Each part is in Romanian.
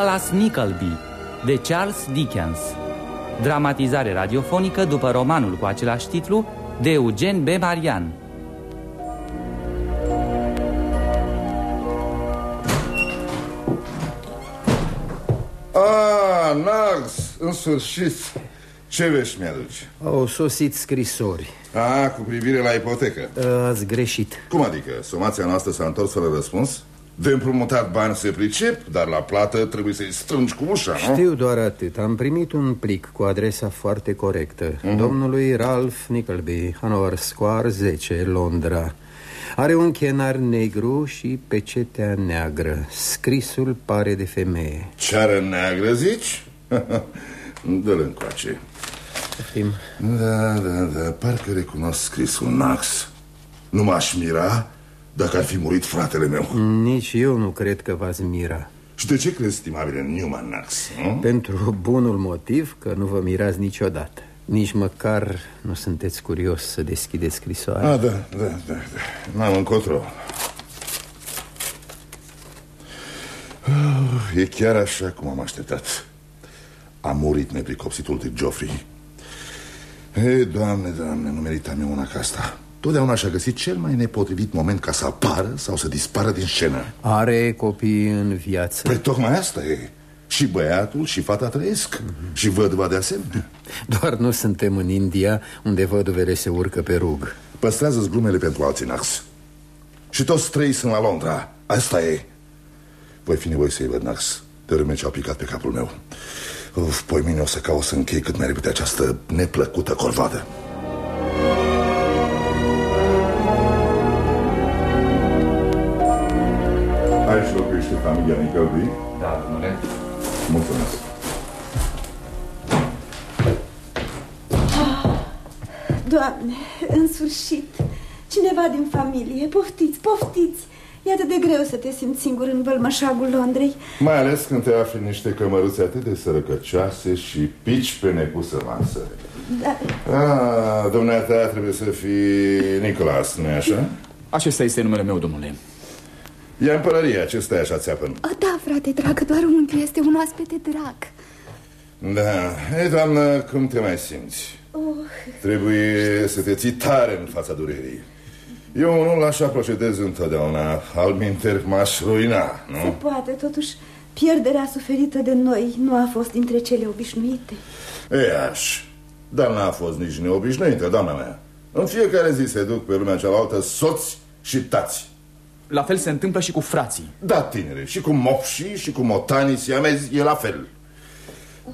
Nicholas Nickleby de Charles Dickens Dramatizare radiofonică după romanul cu același titlu de Eugen B. Marian Ah, Nax, în sfârșit Ce vești mi-aduci? Au sosit scrisori Ah, cu privire la ipotecă Ați greșit Cum adică? Somația noastră s-a întors fără răspuns? De împrumutat bani se pricep, dar la plată trebuie să-i strângi cu ușa, nu? Știu doar atât Am primit un plic cu adresa foarte corectă uh -huh. Domnului Ralph Nickleby Hanover Square 10, Londra Are un chenar negru și pecetea neagră Scrisul pare de femeie Ceară neagră, zici? Dă-l încoace Fim. Da, da, da, parcă recunosc scrisul Nax Nu m-aș mira dacă ar fi murit fratele meu. Nici eu nu cred că v-ați mira. Și de ce crezi, stimabile Newman Nax? Nu? Pentru bunul motiv că nu vă mirați niciodată. Nici măcar nu sunteți curios să deschideți scrisoarea. Ah, da, da, da, da. N-am încotro. Oh, E chiar așa cum am așteptat. A murit nepricopsitul de Geoffrey. Ei, doamne, doamne, nu meritam eu una ca asta Totdeauna și-a găsit cel mai nepotrivit moment ca să apară sau să dispară din scenă. Are copii în viață? Păi tocmai asta e. Și băiatul și fata trăiesc. Mm -hmm. Și văduva de asemenea. Doar nu suntem în India Unde văduvele se urcă pe rug. Păstrează-ți glumele pentru alții, Nax. Și toți trei sunt la Londra. Asta e. Voi fi nevoie să-i văd, Nax. Tărâme ce au picat pe capul meu. Uf, poi mine o să caut să închei cât mai repede această neplăcută corvadă Aici locuiește familia Nicălbi? Da, domnule Mulțumesc Doamne, în sfârșit Cineva din familie, poftiți, poftiți E atât de greu să te simți singur în vălmășagul Londrei Mai ales când te afli în niște cămăruțe atât de sărăcăcioase și pici pe nepusă masă da. Ah, dumneata trebuie să fii Nicolas, nu-i așa? Acesta este numele meu, domnule E în pălărie, acesta e așa țeapăn. Da, frate drag, doar unchi este un oaspete drag. Da, ei, doamnă, cum te mai simți? oh. Trebuie să te ții tare în fața durerii. Eu nu așa procedez întotdeauna. Al minter m-aș ruina, nu? Se poate, totuși Pierderea suferită de noi nu a fost dintre cele obișnuite. E aș. Dar n-a fost nici neobișnuită, doamna mea. În fiecare zi se duc pe lumea cealaltă soți și tați La fel se întâmplă și cu frații. Da, tinere, și cu mopșii și cu motanii siamezi e la fel.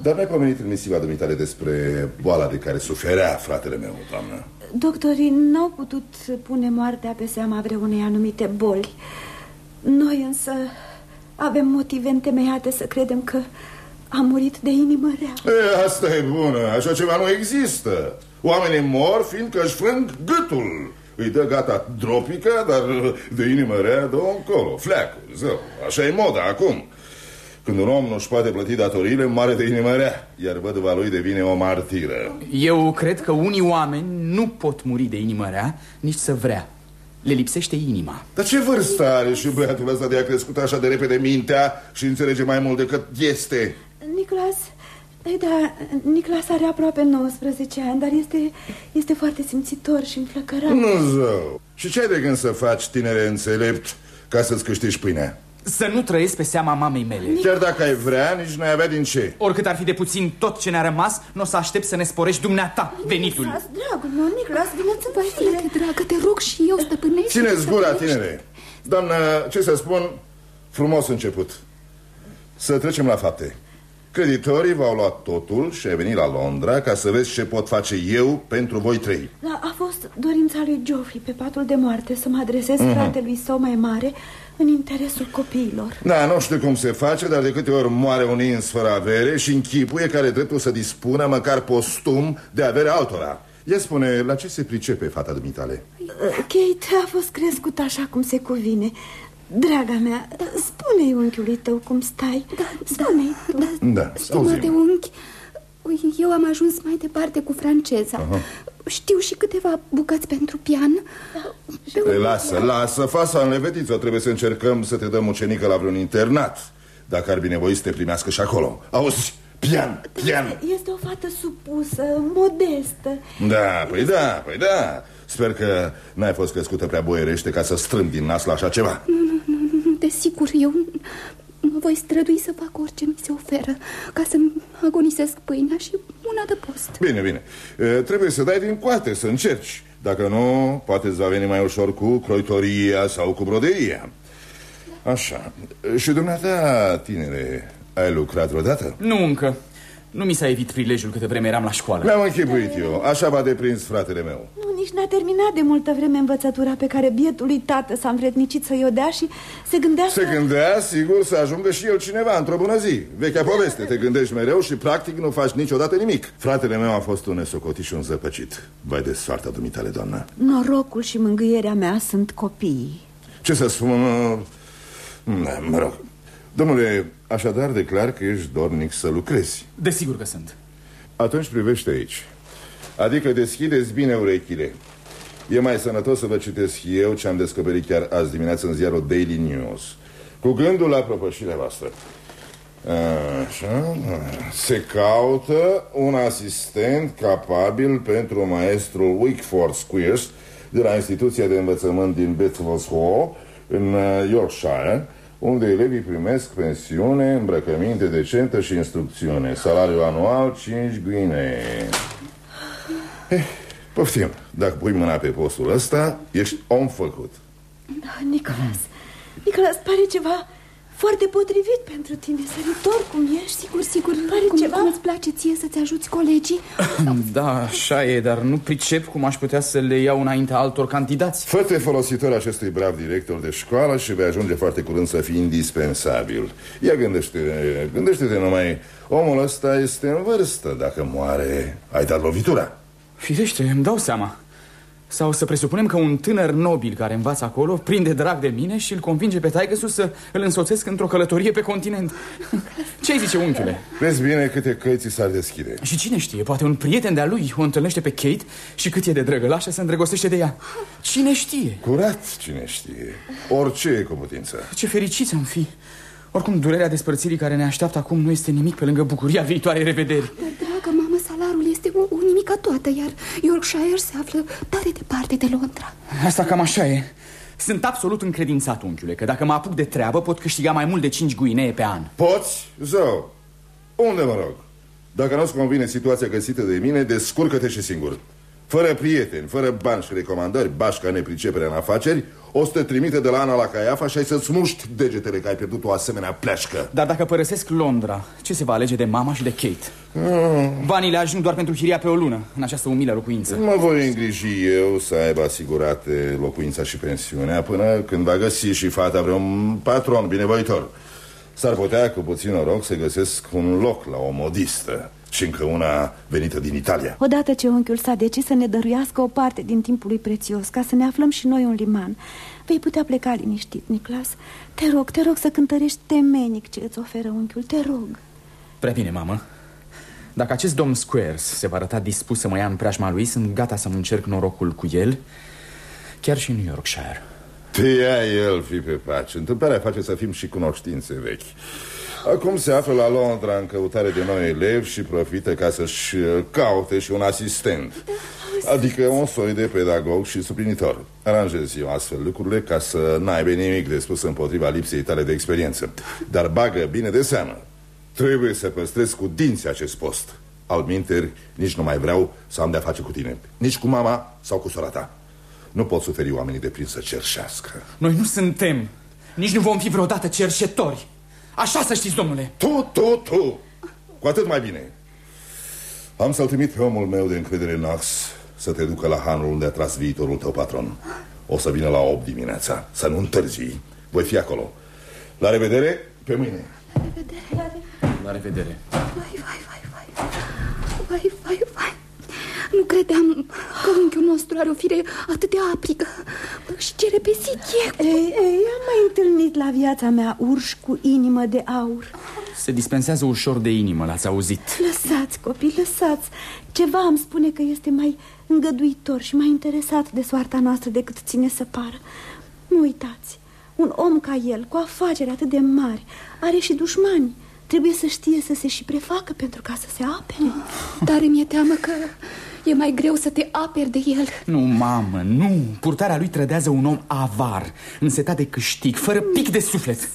Dar n-ai pomenit în misiva dumitare despre boala de care suferea fratele meu, doamnă. Doctorii n-au putut pune moartea pe seama vreunei anumite boli. Noi însă avem motive întemeiate să credem că a murit de inimă rea. E, Asta e bună, așa ceva nu există. Oamenii mor fiindcă își frâng gâtul Îi dă gata dropica, dar de inimă rea dă încolo Fleacul, zău, așa e moda acum când un om nu-și poate plăti datoriile, mare de inimă rea, iar văduva lui devine o martiră. Eu cred că unii oameni nu pot muri de inimă rea, nici să vrea. Le lipsește inima. Dar ce vârstă are și băiatul ăsta de a crescut așa de repede mintea și înțelege mai mult decât este? Nicolas, da, Nicolas are aproape 19 ani, dar este, este foarte simțitor și înflăcărat. Nu zău. Și ce ai de gând să faci, tinere înțelept, ca să-ți câștigi pâinea? Să nu trăiesc pe seama mamei mele. Chiar dacă ai vrea, nici n-ai avea din ce. Oricât ar fi de puțin tot ce ne-a rămas Nu o să aștept să ne sporești dumneata venitul. Nicolas, dragul meu, Nicolas, vină-ți Vai, frate, dragă, te rog și eu, stăpânește Țineți gura, tinere. Doamnă, ce să spun, frumos început. Să trecem la fapte Creditorii v-au luat totul și ai venit la Londra ca să vezi ce pot face eu pentru voi trei. Da, a fost dorința lui Geoffrey pe patul de moarte să mă adresez mm -hmm. fratelui său mai mare în interesul copiilor. Da, nu știu cum se face, dar de câte ori moare un ins fără avere și închipuie care dreptul să dispună măcar postum de avere altora. Ea spune, la ce se pricepe fata dumitale? Kate a fost crescut așa cum se cuvine Draga mea, da. spune-i unchiului tău cum stai Da, spune da, da, da Stimate unchi, eu am ajuns mai departe cu franceza Aha. Știu și câteva bucăți pentru pian da. Pe Lasă, lasă, fața înlevetiță Trebuie să încercăm să te dăm ucenică la vreun internat dacă ar binevoi să te primească și acolo. Auzi, pian, pian. Este o fată supusă, modestă. Da, păi da, păi da. Sper că n-ai fost crescută prea boierește ca să strâng din nas la așa ceva. Nu, nu, nu, nu, desigur, eu mă voi strădui să fac orice mi se oferă Ca să-mi agonisesc pâinea și una de post. Bine, bine, e, trebuie să dai din coate, să încerci. Dacă nu, poate îți va veni mai ușor cu croitoria sau cu broderia. Așa, și dumneata, tinere, ai lucrat vreodată? Nu încă nu mi s-a evit prilejul câte vreme eram la școală. Mi-am închipuit eu, așa v-a deprins fratele meu. Nu, nici n-a terminat de multă vreme învățătura pe care bietului tată s-a învrednicit să-i o dea și se gândea Se să... gândea, sigur, să ajungă și el cineva într-o bună zi. Vechea poveste, te gândești mereu și practic nu faci niciodată nimic. Fratele meu a fost un nesocotit și un zăpăcit. Vai de soarta dumitale, doamnă. Norocul și mângâierea mea sunt copiii. Ce să spun... Da, mă rog. Domnule, așadar declar că ești dornic să lucrezi. Desigur că sunt. Atunci privește aici. Adică deschideți bine urechile. E mai sănătos să vă citesc eu ce am descoperit chiar azi dimineață în ziarul Daily News. Cu gândul la propășirea voastră. Așa, se caută un asistent capabil pentru maestrul Wickford Squeers de la instituția de învățământ din Bethels Hall în uh, Yorkshire unde elevii primesc pensiune, îmbrăcăminte decentă și instrucțiune. Salariu anual 5 guine. Eh, poftim, dacă pui mâna pe postul ăsta, ești om făcut. Da, Nicolas, Nicolas, pare ceva foarte potrivit pentru tine, săritor cum ești. Sigur, sigur, Pare cum, ceva... cum îți place ție să-ți ajuți colegii? Da, așa e, dar nu pricep cum aș putea să le iau înainte altor candidați. Fă-te folositor acestui brav director de școală și vei ajunge foarte curând să fii indispensabil. Ia gândește, gândește-te numai. Omul ăsta este în vârstă Dacă moare, ai dat lovitura. Firește, îmi dau seama sau să presupunem că un tânăr nobil care învață acolo prinde drag de mine și îl convinge pe taigă să îl însoțesc într-o călătorie pe continent. Ce zice unchiule? Vezi bine câte căi ți s-ar deschide. Și cine știe, poate un prieten de-a lui o întâlnește pe Kate și cât e de drăgălașă se îndrăgostește de ea. Cine știe? Curat, cine știe. Orice e cu putință. Ce fericiți am fi. Oricum, durerea despărțirii care ne așteaptă acum nu este nimic pe lângă bucuria viitoarei revederi. Dar, dragă mamă, salarul este o, o nimică toată, iar Yorkshire se află tare departe de Londra. Asta cam așa e. Sunt absolut încredințat, unchiule, că dacă mă apuc de treabă pot câștiga mai mult de 5 guinee pe an. Poți? Zău. Unde mă rog? Dacă nu-ți convine situația găsită de mine, descurcă-te și singur. Fără prieteni, fără bani și recomandări, bașca nepricepere în afaceri, o să te trimite de la Ana la Caiafa și ai să-ți muști degetele că ai pierdut o asemenea pleașcă. Dar dacă părăsesc Londra, ce se va alege de mama și de Kate? Mm. Banii le ajung doar pentru chiria pe o lună, în această umilă locuință. Mă voi îngriji eu să aibă asigurate locuința și pensiunea până când va găsi și fata vreun patron binevoitor. S-ar putea, cu puțin noroc, să găsesc un loc la o modistă și încă una venită din Italia. Odată ce unchiul s-a decis să ne dăruiască o parte din timpul lui prețios, ca să ne aflăm și noi un liman, vei putea pleca liniștit, Niclas. Te rog, te rog să cântărești temenic ce îți oferă unchiul, te rog. Prea bine, mamă. Dacă acest domn Squares se va arăta dispus să mă ia în preajma lui, sunt gata să-mi încerc norocul cu el, chiar și în Yorkshire. Te ia el, fi pe pace. Întâmplarea face să fim și cunoștințe vechi. Acum se află la Londra în căutare de noi elevi și profită ca să-și caute și un asistent. Adică un soi de pedagog și suplinitor. Aranjez eu astfel lucrurile ca să n-aibă nimic de spus împotriva lipsei tale de experiență. Dar bagă bine de seamă. Trebuie să păstrez cu dinți acest post. Al minteri, nici nu mai vreau să am de-a face cu tine. Nici cu mama sau cu sora ta. Nu pot suferi oamenii de plin să cerșească. Noi nu suntem, nici nu vom fi vreodată cerșetori. Așa să știți, domnule. Tu, tu, tu. Cu atât mai bine. Am să-l trimit pe omul meu de încredere Nax să te ducă la hanul unde a tras viitorul tău patron. O să vină la 8 dimineața, să nu întârzi. Voi fi acolo. La revedere, pe mâine. La revedere. La revedere. Vai, vai, vai, vai. Vai, vai, vai. Nu credeam că unchiul nostru are o fire atât de aprigă și cere pe sichie. Ei, ei, am mai întâlnit la viața mea urși cu inimă de aur. Se dispensează ușor de inimă, l-ați auzit. Lăsați, copii, lăsați. Ceva îmi spune că este mai îngăduitor și mai interesat de soarta noastră decât ține să pară. Nu uitați, Un om ca el, cu afaceri atât de mari, are și dușmani. Trebuie să știe să se și prefacă pentru ca să se apere. Dar mi-e teamă că e mai greu să te aperi de el. Nu, mamă, nu. Purtarea lui trădează un om avar, însetat de câștig, fără pic de suflet.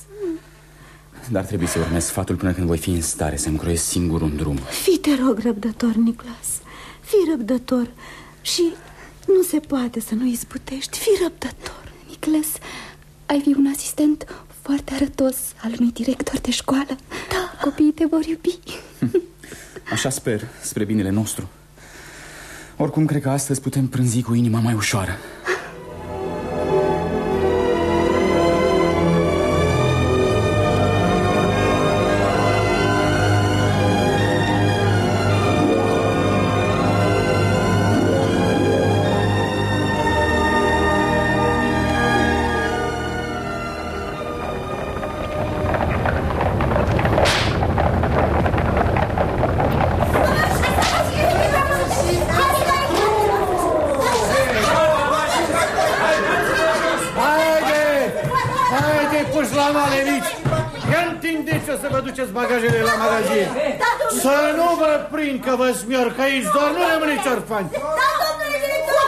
Dar trebuie să urmez sfatul până când voi fi în stare să-mi croiesc singur un drum. Fii, te rog, răbdător, Niclas. Fii răbdător și nu se poate să nu izbutești. Fii răbdător. Niclas, ai fi un asistent foarte arătos al unui director de școală. Da. Copiii te vor iubi. Așa sper, spre binele nostru. Oricum, cred că astăzi putem prânzi cu inima mai ușoară. Că vă smior, că aici doar nu rămâneți orfani. Da, domnule director,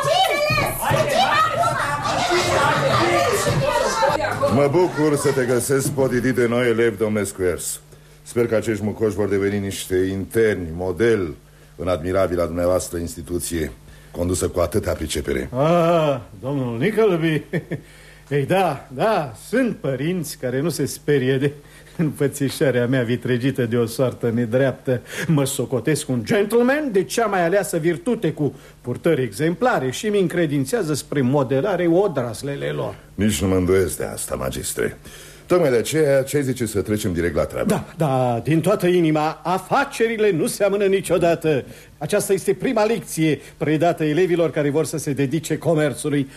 Mă bucur să te găsesc potitit de noi elevi, domnule Squares. Sper că acești mucoși vor deveni niște interni, model în admirabila dumneavoastră instituție, condusă cu atâta pricepere. Ah, domnul Nickleby. Ei, da, da, sunt părinți care nu se sperie de Înfățișarea mea vitregită de o soartă nedreaptă Mă socotesc un gentleman de cea mai aleasă virtute Cu purtări exemplare și mi încredințează spre modelare odraslele lor. Nici nu mă îndoiesc de asta, magistre. Tocmai de aceea, ce zice să trecem direct la treabă? Da, da, din toată inima, afacerile nu seamănă niciodată. Aceasta este prima lecție predată elevilor care vor să se dedice comerțului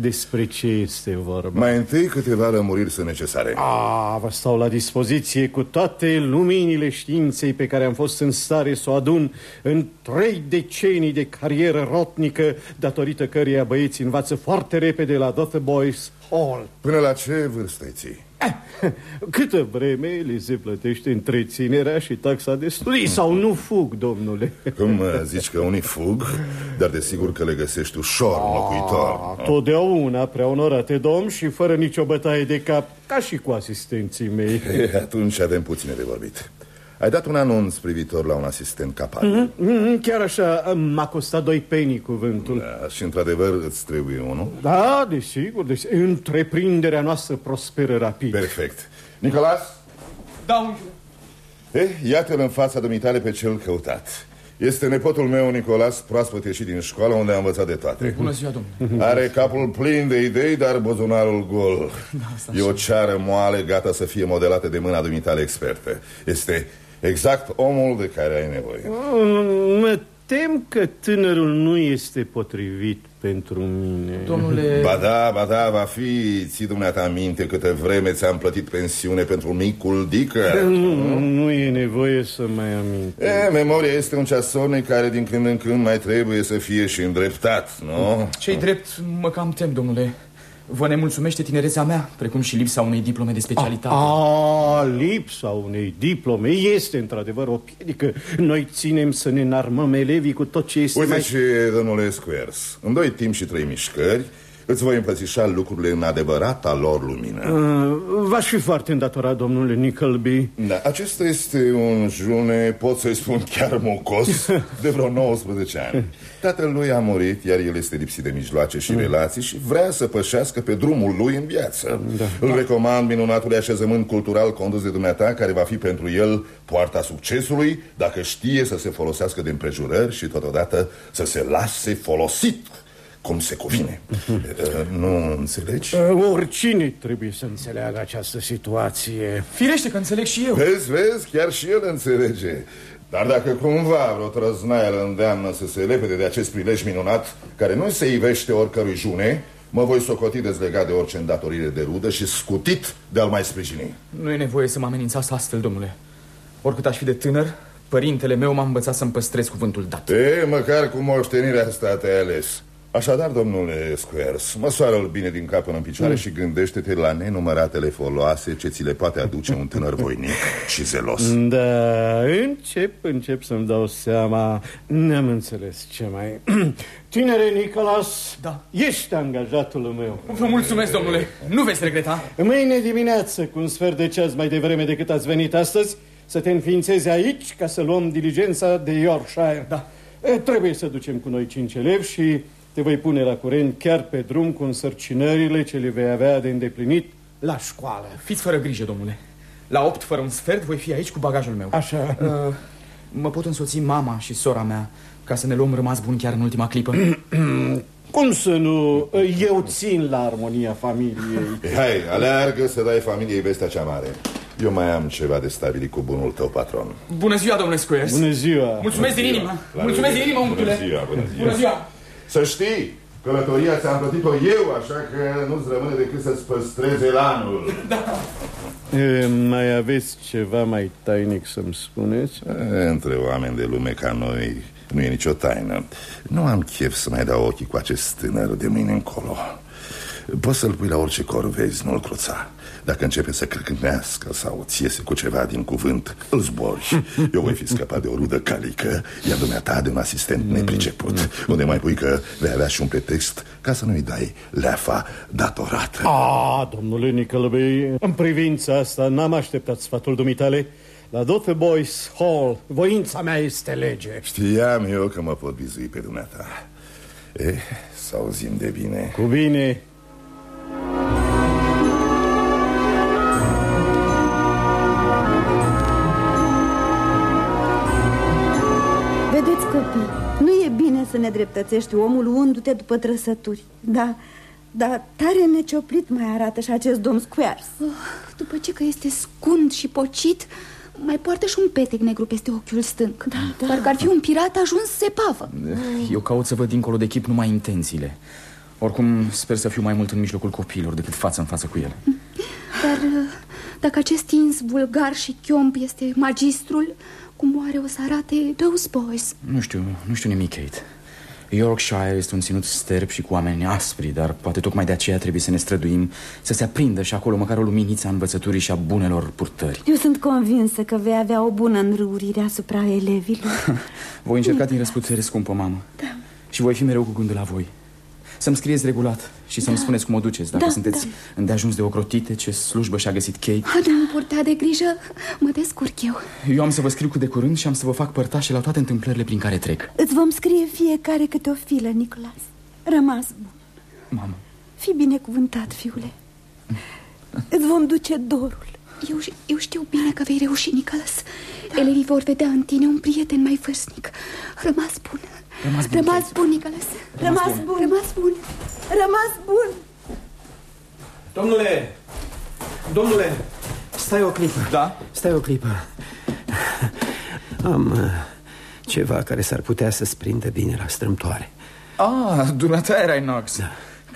despre ce este vorba? Mai întâi câteva lămuriri sunt necesare A, vă stau la dispoziție cu toate luminile științei pe care am fost în stare să o adun în trei decenii de carieră rotnică, datorită căreia băieții învață foarte repede la Boys Hall. Până la ce vârstă ții? Câtă vreme li se plătește întreținerea și taxa de studii? Sau nu fug, domnule? Cum zici că unii fug, dar desigur că le găsești ușor locuitor Totdeauna prea onorate domn și fără nicio bătaie de cap Ca și cu asistenții mei. Atunci avem puține de vorbit ai dat un anunț privitor la un asistent capabil mm -hmm, Chiar așa, m-a costat doi penii cuvântul. Da, Și într-adevăr îți trebuie unul? Da, desigur, desigur. Întreprinderea noastră prosperă rapid. Perfect. Nicolas? Da, unchiule Eh, iată-l în fața dumitale pe cel căutat. Este nepotul meu, Nicolas, proaspăt ieșit din școală unde a învățat de toate. Bună ziua, domnule. Are capul plin de idei, dar buzunarul gol. Da, E o ceară moale, gata să fie modelată de mâna dumitale expertă Este exact omul de care ai nevoie. Mă tem că tânărul nu este potrivit pentru mine. Domnule... Ba da, ba da, va fi. Ții dumneata minte câte vreme ți-am plătit pensiune pentru micul dică Nu, nu e nevoie să mai aminte e, Memoria este un ceasornic care din când în când mai trebuie să fie și îndreptat, nu? Ce-i drept, mă cam tem, domnule Vă nemulțumește tinerețea mea, precum și lipsa unei diplome de specialitate. A, a lipsa unei diplome este într-adevăr o piedică. Noi ținem să ne înarmăm elevii cu tot ce este Uite mai... și, domnule Squares, în doi timp și trei mișcări, Îți voi împlățișa lucrurile în adevărata lor lumină. Uh, V-aș fi foarte îndatorat, domnule Nickleby. Da, acesta este un june, pot să-i spun chiar mocos, de vreo 19 ani. Tatăl lui a murit, iar el este lipsit de mijloace și relații Și vrea să pășească pe drumul lui în viață. Da. Îl recomand minunatului așezământ cultural condus de dumneata Care va fi pentru el poarta succesului Dacă știe să se folosească de împrejurări și totodată să se lase folosit cum se cuvine. nu înțelegi? Oricine trebuie să înțeleagă această situație. Firește că înțeleg și eu. Vezi, vezi, chiar și el înțelege. Dar dacă cumva vreo trăznaie îl îndeamnă să se lepede de acest prilej minunat, care nu se ivește oricărui june, mă voi socoti dezlegat de orice îndatorire de rudă și scutit de a-l mai sprijini. Nu e nevoie să mă amenințați astfel, domnule. Oricât aș fi de tânăr, părintele meu m-a învățat să-mi păstrez cuvântul dat. E, măcar cu moștenirea asta te-ai ales. Așadar, domnule Squares, măsoară-l bine din cap până în picioare mm. și gândește-te la nenumăratele foloase ce ți le poate aduce un tânăr voinic și zelos. Da, încep, încep să-mi dau seama. N-am înțeles ce mai... Tinere Nicolas, da. ești angajatul meu. Vă mulțumesc, domnule. Nu veți regreta. Mâine dimineață, cu un sfert de ceas mai devreme decât ați venit astăzi, să te înființezi aici ca să luăm diligența de Yorkshire. Da. E, trebuie să ducem cu noi cinci elevi și te voi pune la curent chiar pe drum cu însărcinările ce le vei avea de îndeplinit la școală. Fiți fără grijă, domnule. La opt fără un sfert voi fi aici cu bagajul meu. Așa. Uh, mă pot însoți mama și sora mea ca să ne luăm rămas bun chiar în ultima clipă. Cum să nu? Eu țin la armonia familiei. Hai, aleargă să dai familiei vestea cea mare. Eu mai am ceva de stabilit cu bunul tău patron. Bună ziua, domnule Squares. Bună ziua. Mulțumesc bună din inimă. Mulțumesc din inimă, Bună ziua, bună ziua. Bună ziua. Să știi, călătoria ți-am plătit-o eu, așa că nu-ți rămâne decât să-ți păstreze lanul. Da. E, mai aveți ceva mai tainic să-mi spuneți? E, între oameni de lume ca noi nu e nicio taină. Nu am chef să mai dau ochii cu acest tânăr de mâine încolo. Poți să-l pui la orice cor vezi, nu-l cruța. Dacă începe să crâcnească sau ți iese cu ceva din cuvânt, îl zbori. Eu voi fi scăpat de o rudă calică, iar dumneata de un asistent nepriceput. Unde mai pui că vei avea și un pretext ca să nu-i dai leafa datorată. Ah, domnule Nicălăbei, în privința asta n-am așteptat sfatul dumitale. La Dothe Boys Hall, voința mea este lege. Știam eu că mă pot vizui pe dumneata. Eh, să auzim de bine. Cu bine. Copii, nu e bine să ne dreptățești omul luându-te după trăsături. Da, dar tare necioplit mai arată și acest domn Squares. Oh, după ce că este scund și pocit, mai poartă și un petec negru peste ochiul stâng. Da, da. Parcă ar fi un pirat ajuns sepavă. Eu caut să văd dincolo de chip numai intențiile. Oricum, sper să fiu mai mult în mijlocul copiilor decât față în față cu ele. Dar dacă acest ins vulgar și chiomp este magistrul, cum oare o să arate those boys? Nu știu, nu știu nimic, Kate. Yorkshire este un ținut sterb și cu oameni aspri, dar poate tocmai de aceea trebuie să ne străduim să se aprindă și acolo măcar o luminiță a învățăturii și a bunelor purtări. Eu sunt convinsă că vei avea o bună înrăurire asupra elevilor. voi încerca din răsputere, scumpă mamă. Da. Și voi fi mereu cu gândul la voi. Să-mi scrieți regulat și să-mi Da. spuneți cum o duceți Dacă Da, sunteți da. îndeajuns de ocrotite Ce slujbă și-a găsit Kate Nu purta de grijă, mă descurc eu. Eu am să vă scriu cu de curând și am să vă fac părtașe la toate întâmplările prin care trec Îți vom scrie fiecare câte o filă, Nicolas. Rămas bun. Mamă, Fii binecuvântat, fiule. Îți vom duce dorul. Eu, eu știu bine că vei reuși, Nicholas. Elevii vor vedea în tine un prieten mai vârstnic. Rămas bun. Rămas bun, Rămas Kate. bun, Nicholas. Rămas bun. Rămas bun. Rămas bun. Domnule! Domnule! Stai o clipă. Da? Stai o clipă. Am uh, ceva care s-ar putea să-ți prindă bine la strâmtoare. Ah, dumneata erai Nox da.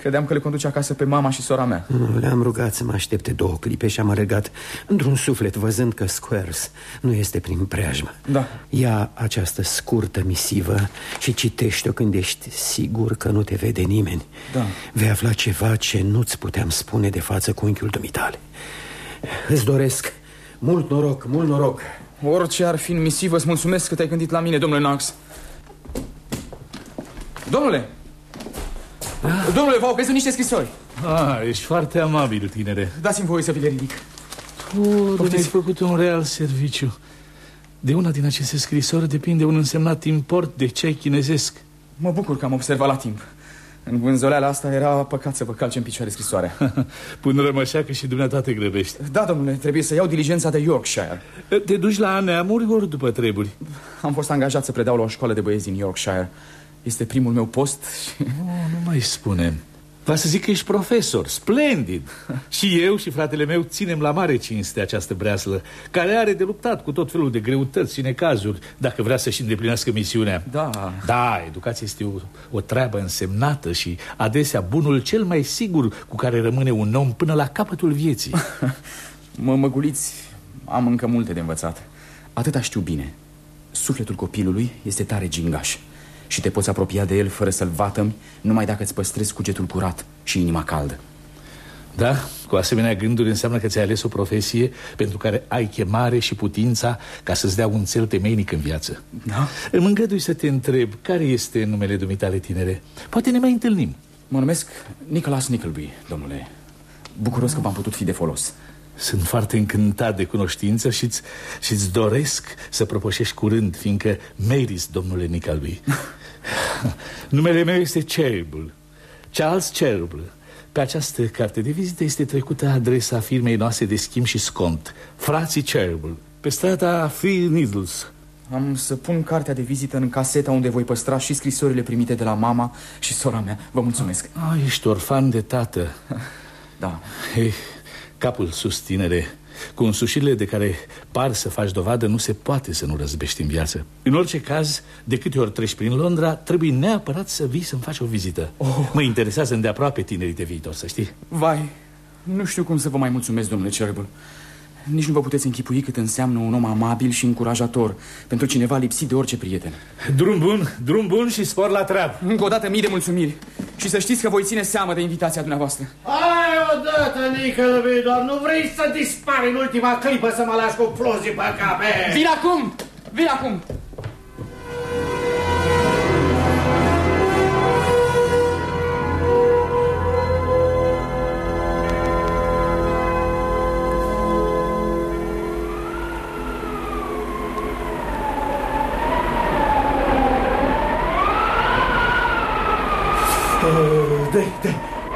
Credeam că le conduce acasă pe mama și sora mea Nu, Le-am rugat să mă aștepte două clipe și am alergat într-un suflet văzând că Squares nu este prin preajmă. Da. Ia această scurtă misivă și citește-o când ești sigur că nu te vede nimeni. Da. Vei afla ceva ce nu-ți puteam spune de față cu unchiul dumitale. Îți doresc mult noroc, mult noroc. Orice ar fi în misivă, îți mulțumesc că te-ai gândit la mine, domnule Nox Domnule Domnule, v-au căzut niște scrisori Ah, ești foarte amabil, tinere. Dați-mi voie să vi le ridic Tu mi-ai făcut un real serviciu. De una din aceste scrisori depinde un însemnat import de ceai chinezesc. Mă bucur că am observat la timp În vânzoleala asta era păcat să vă calce în picioare scrisoarea Până rămășea că și dumneata te grăbești. Da, domnule, trebuie să iau diligența de Yorkshire Te duci la neamuri ori după treburi? Am fost angajat să predau la o școală de băieți din Yorkshire Este primul meu post și... Oh, nu mai spune. Va să zic că ești profesor, splendid. Și eu și fratele meu ținem la mare cinste această breaslă Care are de luptat cu tot felul de greutăți și necazuri Dacă vrea să-și îndeplinească misiunea. Da, Da, educația este o, o treabă însemnată și adesea bunul cel mai sigur cu care rămâne un om până la capătul vieții. mă măguliți, am încă multe de învățat. Atâta știu bine. Sufletul copilului este tare gingaș Și te poți apropia de el fără să-l vatămi Numai dacă îți păstrezi cugetul curat și inima caldă. Da, cu asemenea gânduri înseamnă că ți-ai ales o profesie Pentru care ai chemare și putința Ca să-ți dea un cel temeinic în viață. Da? Îmi îngădui să te întreb Care este numele dumitale tinere? Poate ne mai întâlnim. Mă numesc Nicholas Nickleby, domnule. Bucuros că v-am putut fi de folos. Sunt foarte încântat de cunoștință și-ți și -ți doresc să propășești curând Fiindcă meriți, domnule Nickleby Numele meu este Cherubul Charles Cherubul Pe această carte de vizită este trecută adresa firmei noastre de schimb și scont Frații Cherubul Pe strada Free Needles. Am să pun cartea de vizită în caseta unde voi păstra și scrisorile primite de la mama și sora mea. Vă mulțumesc. Ah, Ești orfan de tată. Da. Ei, Capul susținere Cu însușirile de care par să faci dovadă Nu se poate să nu răzbești în viață. În orice caz, de câte ori treci prin Londra Trebuie neapărat să vii să-mi faci o vizită. Oh. Mă interesează îndeaproape tinerii de viitor, să știi. Vai, nu știu cum să vă mai mulțumesc, domnule Cerbul nici nu vă puteți închipui cât înseamnă un om amabil și încurajator Pentru cineva lipsit de orice prieten Drum bun, drum bun și spor la treabă Încă o dată mii de mulțumiri Și să știți că voi ține seamă de invitația dumneavoastră Hai odată, Nicălăbei, doar nu vrei să dispari în ultima clipă să mă lași cu plozii pe cap, eh? Vin acum! Vin acum!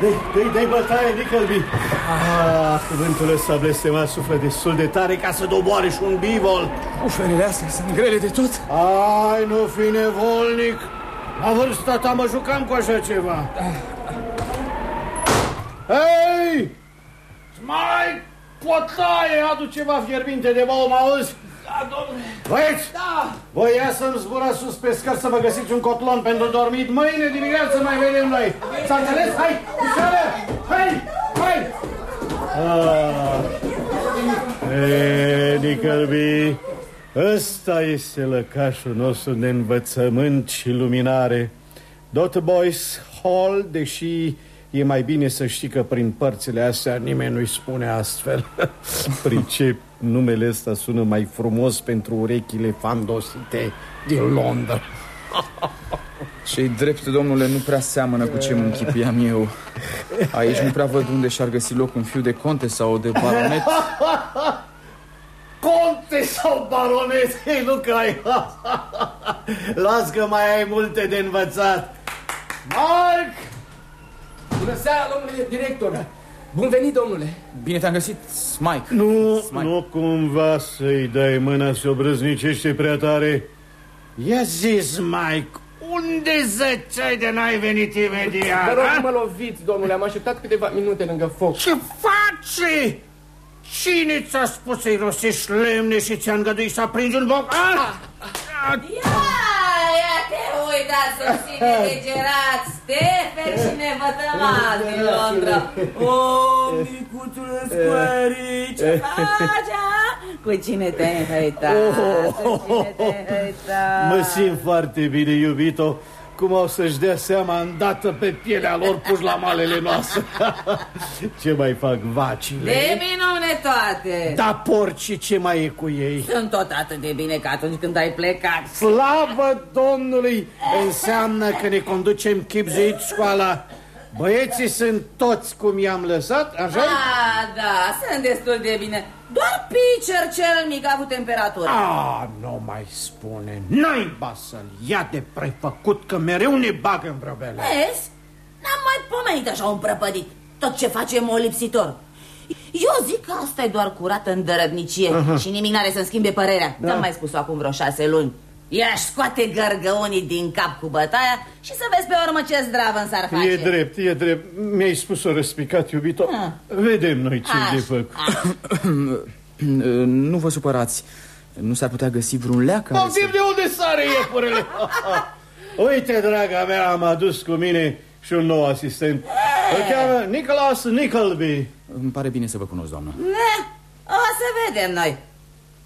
Dă-i, dă-i, dă-i, dă-i bătaie, Nickelby Ah, cuvântul ăsta blestemat suflă destul de tare ca să doboare și un bivol. Uferele astea sunt grele de tot. Ai, nu fi nevolnic. La vârsta ta mă jucam cu așa ceva. Hei! Mai potaie, adu ceva fierbinte de bău, mă auzi? Da, domnule Băieți, Da voi ia să-mi zbura sus pe scări să vă găsiți un cotlon pentru dormit Mâine dimineață mai vedem noi S-a înțeles? Hai, picioare! Hai, hai! Ah. E, Nicălbi, ăsta este lăcașul nostru de învățământ și luminare Dot Boys Hall, deși e mai bine să știi că prin părțile astea nimeni nu-i spune astfel. Pricep, numele ăsta sună mai frumos pentru urechile fandosite din Londra. Și drept, domnule, nu prea seamănă cu ce mă închipiam eu. Aici nu prea văd unde și-ar găsi loc un fiu de conte sau de baronet. Conte sau baronet? Ei, nu că ai Las că mai ai multe de învățat. Mark! Bună seara, domnule director Bun venit, domnule Bine te-am găsit, Mike Nu, Mike. nu cumva să-i dai mâna să o brăznicește prea tare Ia zis, Mike, unde zăceai de n-ai venit imediat? Vă rog, ha? mă loviți, domnule Am așteptat câteva minute lângă foc Ce faci? Cine ți-a spus să-i rosești lemne și ți-a îngăduit să apringi un boc? Ah! Ah! Ia, ia te uita, susține degerat, Stefer și nevătămați din Londra. O, micuțule Squarey, ce faci, a? Cu cine te-ai înhăitat? Cu cine te-ai înhăitat? Mă simt foarte bine, iubito Cum au să-și dea seama îndată pe pielea lor puși la malele noastre Ce mai fac vacile? De minune toate. Da, porci, ce mai e cu ei? Sunt tot atât de bine ca atunci când ai plecat. Slavă Domnului! Înseamnă că ne conducem chipzuit școala Băieții sunt toți cum i-am lăsat, așa Ah, da, sunt destul de bine. Doar Pitcher cel mic a avut temperatură. Ah, nu mai spune Naiba să-l ia de prefăcut Că mereu ne bagă în vrăbele Vezi? N-am mai pomenit așa un prăpădit. Tot ce facem o lipsitor. Eu zic că asta e doar curată îndărădnicie și nimic n-are să-mi schimbe părerea. Da. Ți-am mai spus-o acum vreo șase luni. Ia-și scoate gărgăunii din cap cu bătaia și să vezi pe urmă ce zdravă s-ar face. E drept, e drept. Mi-ai spus-o răspicat, iubito. Ah. Vedem noi ce Așa. de făcut. Nu vă supărați. Nu s-ar putea găsi vreun leac care Am să... timp de unde sare iepurele? Uite, draga mea, am adus cu mine și un nou asistent. Îl cheamă Nicholas Nickleby. Îmi pare bine să vă cunosc, doamnă. Ne, o să vedem noi.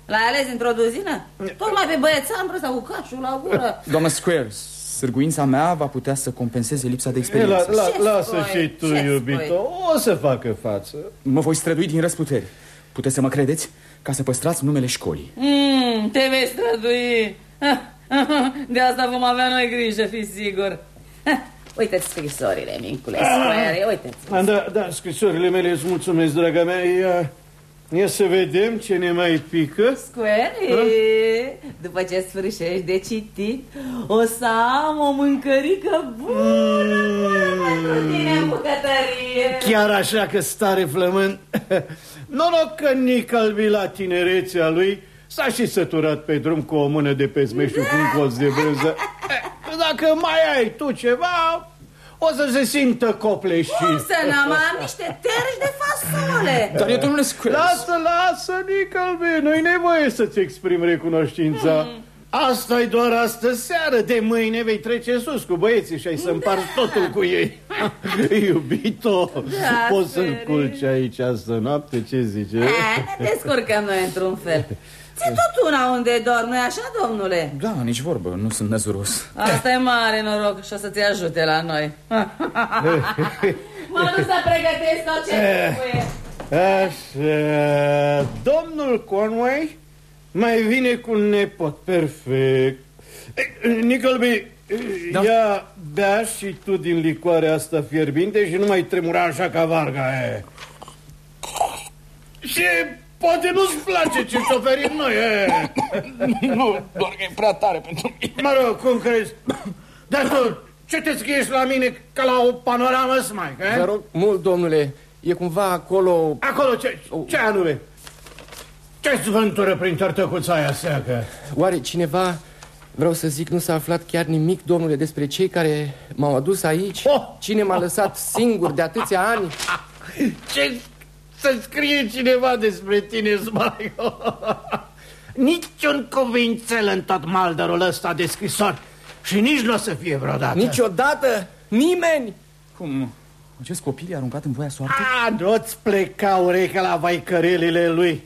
L-ai ales într-o duzină? Tocmai pe băiețambru sau cu cașul la gură. Doamnă Squares, Sârguința mea va putea să compenseze lipsa de E, experiență. la, la, Ce lasă spui? și tu, Ce iubito. spui? O să facă față. Mă voi strădui din răsputeri. Puteți să mă credeți ca să păstrați numele școlii. Mm, te vei strădui. De asta vom avea noi grijă, fi sigur. Uite-ți scrisorile, micule Square, uite-ți. Da, da, da, scrisorile mele îți mulțumesc, draga mea. Ia, ia să vedem ce ne mai pică. Square, după ce sfârșești de citit, o să am o mâncărică bună, bună pentru tine în bucătărie. Chiar așa că stare flământ. Noroc că Nicalbi la tinerețea lui s-a și săturat pe drum cu o mână de pesme și cu un colț de brânză. Eh, Dacă mai ai tu ceva, o să se simtă copleșit. Cum să n-am am niște terci de fasole? Dar eu, domnule Squares... Lasă, lasă, Nicalbi, nu-i nevoie să-ți exprimi recunoștința. asta e doar astă seară, de mâine vei trece sus cu băieții și ai să împarți totul cu ei. Iubito, Da, poți să-l Feri. culci aici astă noapte, ce zice? Eh, ne descurcăm noi într-un fel. Ți tot una unde dorm, nu-i așa, domnule? Da, nici vorbă, nu sunt năzuros. Asta e mare noroc și o să-ți ajute la noi. mă duc să pregătesc tot ce trebuie. Așa, domnul Conway mai vine cu un nepot, perfect. Eh, Nicholby, da. ia bea și tu din licoarea asta fierbinte și nu mai tremura așa ca varga. E. Și poate nu-ți place ce-ți oferim noi. E. nu, doar că e prea tare pentru mine. Mă rog, cum crezi? Dar tu, ce te scriești la mine ca la o panoramă, smai? Vă rog mult, domnule, e cumva acolo... Acolo, ce, ce anume? Ce zvântură prin tărtăcuța aia seacă? Oare cineva, vreau să zic, nu s-a aflat chiar nimic, domnule, despre cei care m-au adus aici? Oh! Cine m-a lăsat singur de atâția ani? Ce să scrie cineva despre tine, Zmaio? Niciun cuvințel în tot maldărul ăsta de scrisori și nici nu o să fie vreodată. Niciodată? Nimeni? Cum? Acest copil i-a aruncat în voia soartei? A, nu-ți pleca urechea la vaicărelile lui.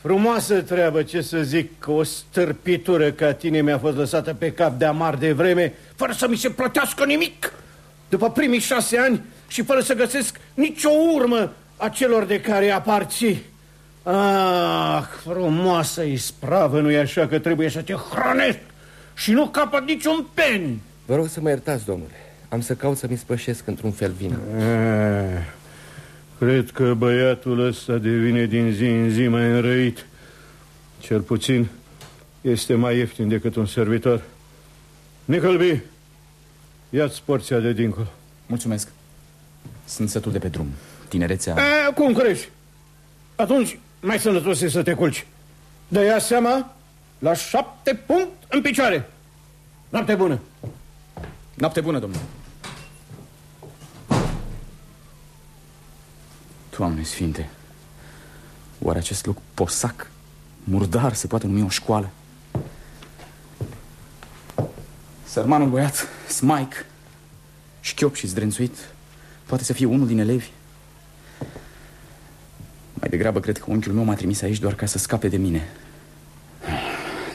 Frumoasă treabă, ce să zic, că o stârpitură ca tine mi-a fost lăsată pe cap de amar de vreme, fără să mi se plătească nimic. După primii șase ani și fără să găsesc nicio urmă a celor de care aparții. Ah, frumoasă ispravă, nu-i așa că trebuie să te hrănești și nu capăt niciun pen. Vă rog să mă iertați, domnule. Am să caut să-mi spășesc într-un fel vina. Ah, Cred că băiatul ăsta devine din zi în zi mai înrăit. Cel puțin este mai ieftin decât un servitor. Nicholby, ia-ți porția de dincolo. Mulțumesc. Sunt sătul de pe drum. Tinerețea... A, cum crezi? Atunci mai sănătos e să te culci. Dă ia seama la șapte punct în picioare. Noapte bună. Noapte bună, domnule. Doamne sfinte, oare acest loc posac, murdar, se poate numi o școală? Sărmanul băiat, Smike, șchiop și zdrențuit, poate să fie unul din elevi. Mai degrabă cred că unchiul meu m-a trimis aici doar ca să scape de mine.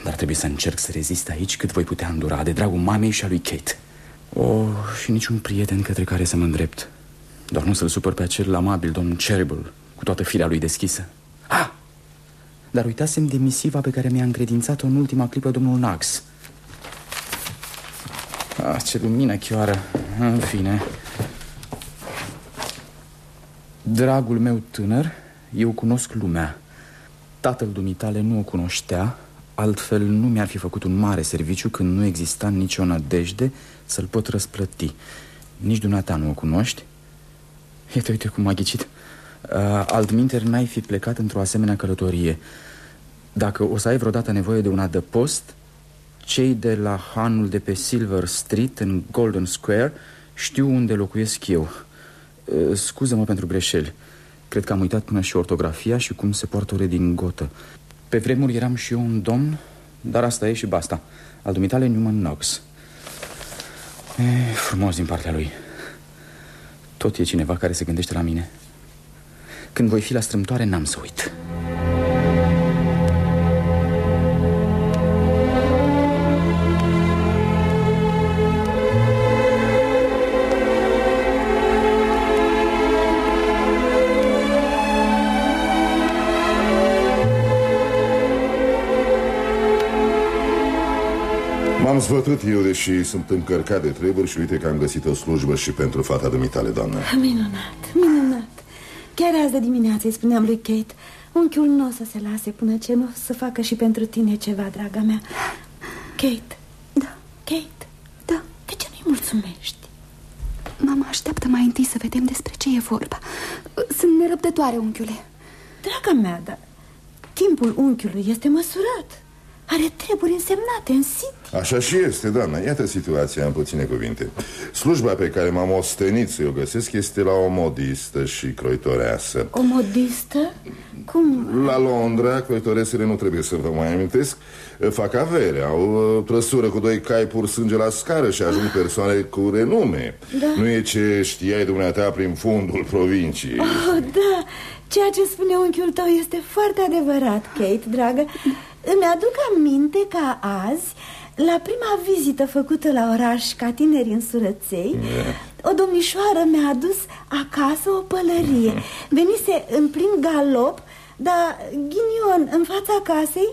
Dar trebuie să încerc să rezist aici cât voi putea îndura, de dragul mamei și a lui Kate. Oh, și niciun prieten către care să mă îndrept. Doar nu să-l supăr pe acel amabil domn Cherrible, cu toată firea lui deschisă. Ah! Dar uitasem de misiva pe care mi-a încredințat-o în ultima clipă domnul Nax. Ah, ce lumină chioară. În fine. Dragul meu tânăr, eu cunosc lumea. Tatăl dumitale nu o cunoștea, altfel nu mi-ar fi făcut un mare serviciu când nu exista nicio nădejde să-l pot răsplăti. Nici dumneata nu o cunoști? Iată, uite cum m-a ghicit. Uh, altminteri n-ai fi plecat într-o asemenea călătorie. Dacă o să ai vreodată nevoie de un adăpost, cei de la hanul de pe Silver Street, în Golden Square, știu unde locuiesc eu. Uh, Scuză-mă pentru greșeli. Cred că am uitat până și ortografia și cum se poartă o redingotă. Pe vremuri eram și eu un domn, dar asta e și basta. Al dumitale Newman Knox. E, frumos din partea lui. Tot e cineva care se gândește la mine. Când voi fi la strâmtoare, n-am să uit. M-am zbătut eu, deși sunt încărcat de treburi și uite că am găsit o slujbă și pentru fata dumitale, doamnă. Minunat, minunat. Chiar azi de dimineață îi spuneam lui Kate Unchiul nu o să se lase până ce nu o să facă și pentru tine ceva, draga mea. Kate. Da. Kate. Da. De ce nu-i mulțumești? Mama așteaptă mai întâi să vedem despre ce e vorba. Sunt nerăbdătoare, unchiule. Draga mea, dar timpul unchiului este măsurat are treburi însemnate în City. Așa și este, doamna, iată situația în puține cuvinte. Slujba pe care m-am ostenit să o găsesc este la o modistă și croitoreasă. O modistă? Cum? La Londra, croitoresele nu trebuie să vă mai amintesc. Fac avere, au uh, trăsură cu doi cai pur sânge la scară și ajung persoane cu renume. Da. Nu e ce știai dumneata prin fundul provinciei. Oh, da, ceea ce spune unchiul tău este foarte adevărat, Kate, dragă îmi aduc aminte ca azi, la prima vizită făcută la oraș ca tineri în surăței, yeah. o domnișoară mi-a adus acasă o pălărie. Venise în plin galop, dar ghinion în fața casei,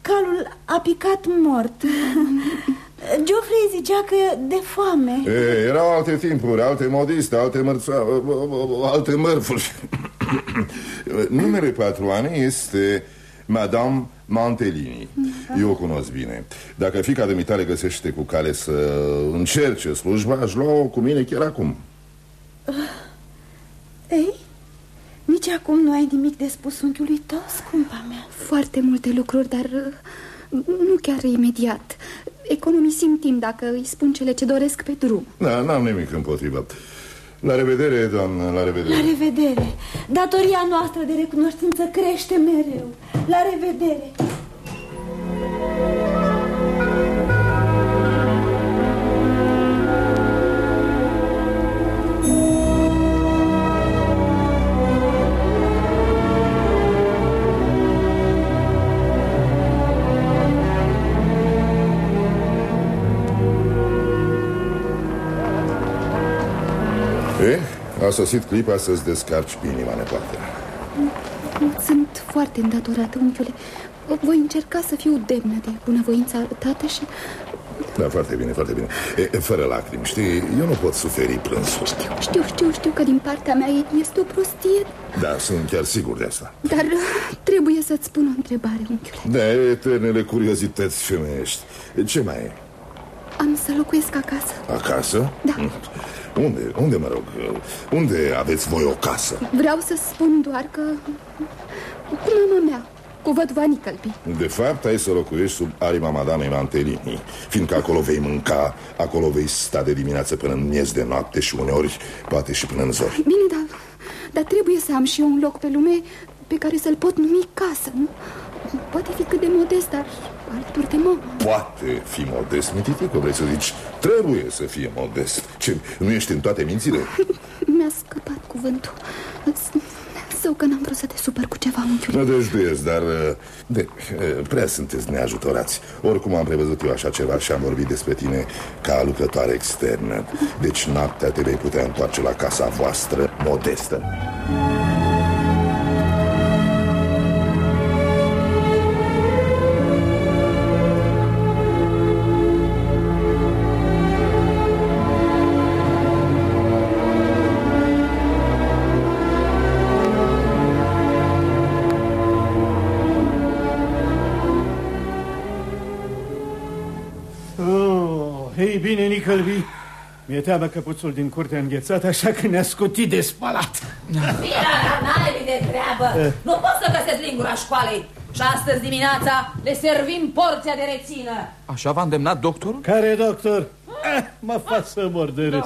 calul a picat mort. Geoffrey zicea că de foame. E, erau alte timpuri, alte modiste, alte mărțoare, alte mărfuri. Numele patroanei este Madame Mantelini. Eu o cunosc bine. Dacă fica de mitale găsește cu cale să încerce slujba Aș lua-o cu mine chiar acum. Uh, Ei, nici acum nu ai nimic de spus unchiului tău, scumpa mea. Foarte multe lucruri, dar uh, nu chiar imediat. Economisim timp dacă îi spun cele ce doresc pe drum. Da, n-am nimic împotriva la revedere, doamnă, la revedere. La revedere. Datoria noastră de recunoștință crește mereu. La revedere A sosit clipa să-ți descarci inima, nepoate Sunt foarte îndatorată, unchiule Voi încerca să fiu demnă de bunăvoința arătată și... Da, foarte bine, foarte bine. E, Fără lacrimi, știi, eu nu pot suferi plânsul. Știu, știu, știu, știu că din partea mea este o prostie. Da, sunt chiar sigur de asta. Dar trebuie să-ți spun o întrebare, unchiule. Da, eternele curiozități femeiești. Ce mai e? Am să locuiesc acasă. Acasă? Da. Hm. Unde, unde mă rog, unde aveți voi o casă? Vreau să spun doar că cu mama mea, cu văduva Nicălbi De fapt, ai să locuiești sub arima madamei Mantelini Fiindcă acolo vei mânca, acolo vei sta de dimineață până în miez de noapte Și uneori, poate și până în zori. Bine, dar, dar trebuie să am și eu un loc pe lume pe care să-l pot numi casă, nu? Poate fi cât de modest, dar alături de mama Poate fi modest, mititico, vrei să zici? Trebuie să fie modest. Ce, nu ești în toate mințile? Mi-a scăpat cuvântul Sau că n-am vrut să te supăr cu ceva, unchiul Nu dăjduiesc, dar de, prea sunteți neajutorați. Oricum am prevăzut eu așa ceva și am vorbit despre tine ca lucrătoare externă. Deci noaptea te vei putea întoarce la casa voastră modestă bine, Nicălbi, mi-e teamă căpuțul din curte a înghețat, așa că ne-a scutit de spalat. Bine, dar n-ai de treabă. Eh. Nu pot să găsesc lingura școalei. Și astăzi dimineața le servim porția de rețină. Așa v-a îndemnat doctorul? Care doctor? Eh, mă fac să mor de râs.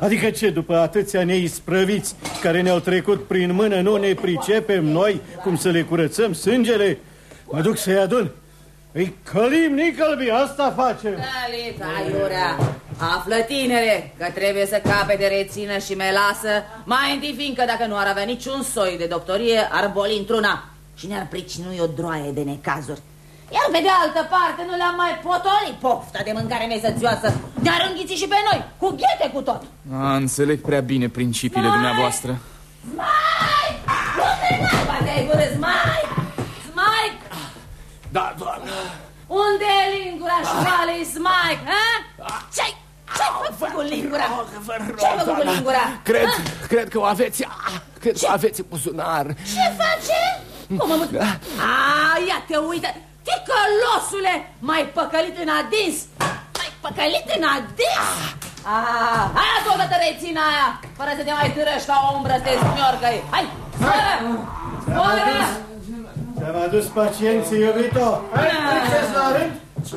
Adică ce, după atâția neisprăviți care ne-au trecut prin mână, nu ne pricepem noi cum să le curățăm sângele? Mă duc să-i adun. Îi călim, Nicălbi, asta facem. Dalita, Iurea, află tinere că trebuie să cape de rețină și melasă, mai întâi fiindcă dacă nu ar avea niciun soi de doctorie, ar boli într-una și ne-ar pricinui o droaie de necazuri. Iar pe de altă parte nu le-am mai potolit pofta de mâncare mesățioasă. Ne-ar înghiți și pe noi, cu ghete cu tot. A, înțeleg prea bine principiile Smai! dumneavoastră. Smai! Nu te mai te-ai Smai! Smai! Da, doamnă. Unde e lingura școalei, Smike, ha? Ce-ai ce-ai făcut cu lingura? Ce-ai făcut cu lingura? Cred, cred că o aveți, ah, cred că o aveți în buzunar. Ce face? Cum mă mut? A, ia te uită! Ticălosule, mai păcălit în adins! Mai păcălit în adins? Ah, hai adu o dată rețina aia, fără să te mai târăși la o umbră să te smiorcă-i. Hai, zboară! Zboară! Ți-am adus pacienții, iubito. Hai, treceți la rând.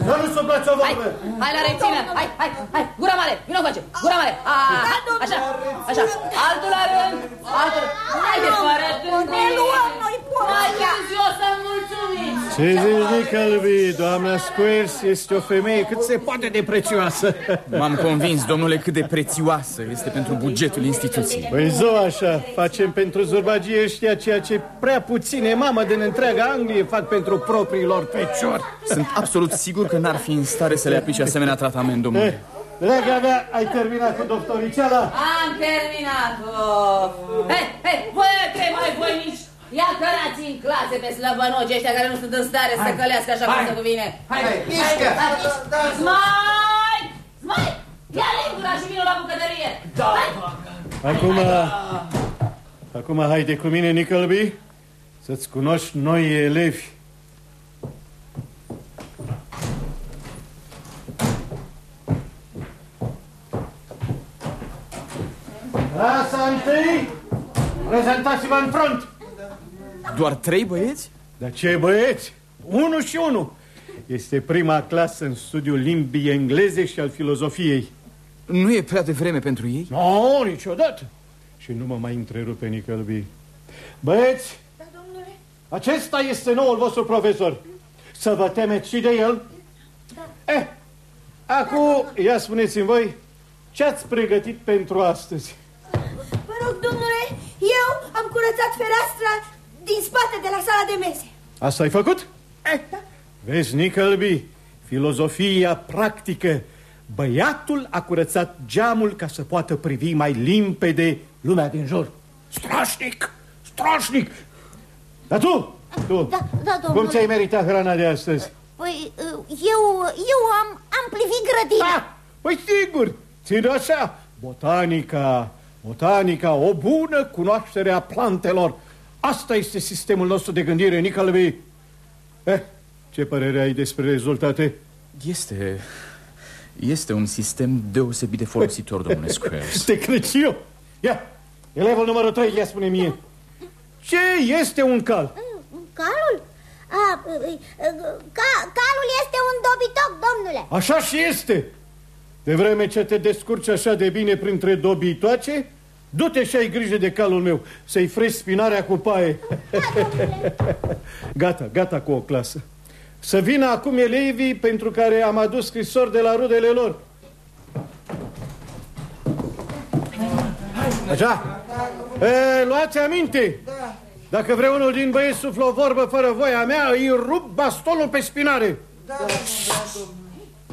Nu nu suplați o Hai, vorbă. hai la rețină, hai, hai, hai, gura mare, vină încoace, gura mare, a, așa, așa, altul la rând, altul, hai de fără Ne luăm noi Hai, porția. Eu să mulțumim. Ce zici, Nicălbi? Doamna Squares este o femeie cât se poate de prețioasă. M-am convins, domnule, cât de prețioasă este pentru bugetul instituției. Păi zo așa, facem pentru zurbagii ăștia ceea ce prea puține mamă din întreaga Anglie fac pentru propriilor feciori. Sunt absolut sigur că n-ar fi în stare să le aplice asemenea tratament, Eh, domnule. Draga mea, ai terminat cu doctoriceala? Am terminat-o. Hei, hei, voi trei mai voinici, ia cărați în clase pe slăbănoci ăștia care nu sunt în stare să călească așa cum se cuvine. Hai, mișcă! Smai! Smai! Ia lingura și vină la bucătărie! Hai! Acum, acum haide cu mine, Nicălbi, să-ți cunoști noi elevi. Clasa întâi, prezentați-vă în front. Doar trei băieți? Dar ce băieți? Unu și unu. Este prima clasă în studiul limbii engleze și al filozofiei. Nu e prea devreme pentru ei? Nu, no, niciodată. Și nu mă mai întrerupe, Nicălbi. Băieți, Da, domnule? acesta este noul vostru profesor. Să vă temeți și de el? Da. Eh, acum, ia spuneți-mi voi, ce ați pregătit pentru astăzi? Vă rog, domnule, eu am curățat fereastra din spate de la sala de mese. Asta ai făcut? Eh, da. Vezi, Nicălbi, filozofia practică. Băiatul a curățat geamul ca să poată privi mai limpede lumea din jur. Strașnic! Strașnic! Dar tu, tu, Da, da, domnule. cum ți-ai meritat hrana de astăzi? Păi, eu, eu am, am privit grădina. Ah, păi sigur, ține așa. Botanica, botanica, o bună cunoaștere a plantelor. Asta este sistemul nostru de gândire, Nicălbi. Eh, ce părere ai despre rezultate? Este... Este un sistem deosebit de folositor, domnule Squares. Te cred și eu. Ia, elevul numărul 3, ia spune mie. Ce este un cal? Calul? A, ca, calul este un dobitoc, domnule. Așa și este. De vreme ce te descurci așa de bine printre dobitoace, du-te și ai grijă de calul meu, să-i freci spinarea cu paie. gata, gata cu o clasă. Să vină acum elevii pentru care am adus scrisori de la rudele lor. Așa? E, luați aminte. Dacă vreunul din băieți suflă o vorbă fără voia mea, îi rup bastonul pe spinare.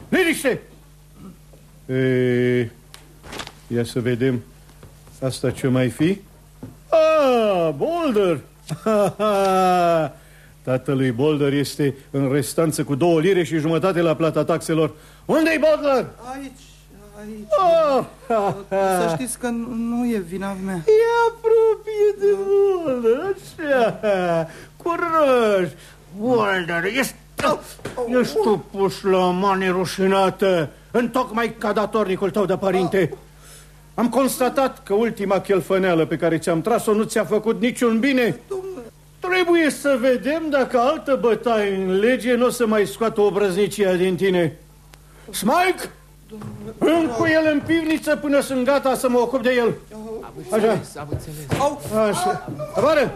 Liniște! E, ia să vedem. Asta ce mai fi? Ah, Boulder! Tatălui Boulder este în restanță cu două lire și jumătate la plata taxelor. Unde-i Boulder? Aici, aici. Oh, Să știți că nu e vina mea. E apropie de Boulder, așa. Curaj! Boulder, ești, ești tu pus la mane rușinată, întocmai ca datornicul tău de părinte. Am constatat că ultima chelfăneală pe care ți-am tras-o nu ți-a făcut niciun bine. Trebuie să vedem dacă altă bătaie în lege nu o să mai scoată obrăznicia din tine. Smike! Încu el în pivniță până sunt gata să mă ocup de el. Așa. Am înțeles. Așa. Afară!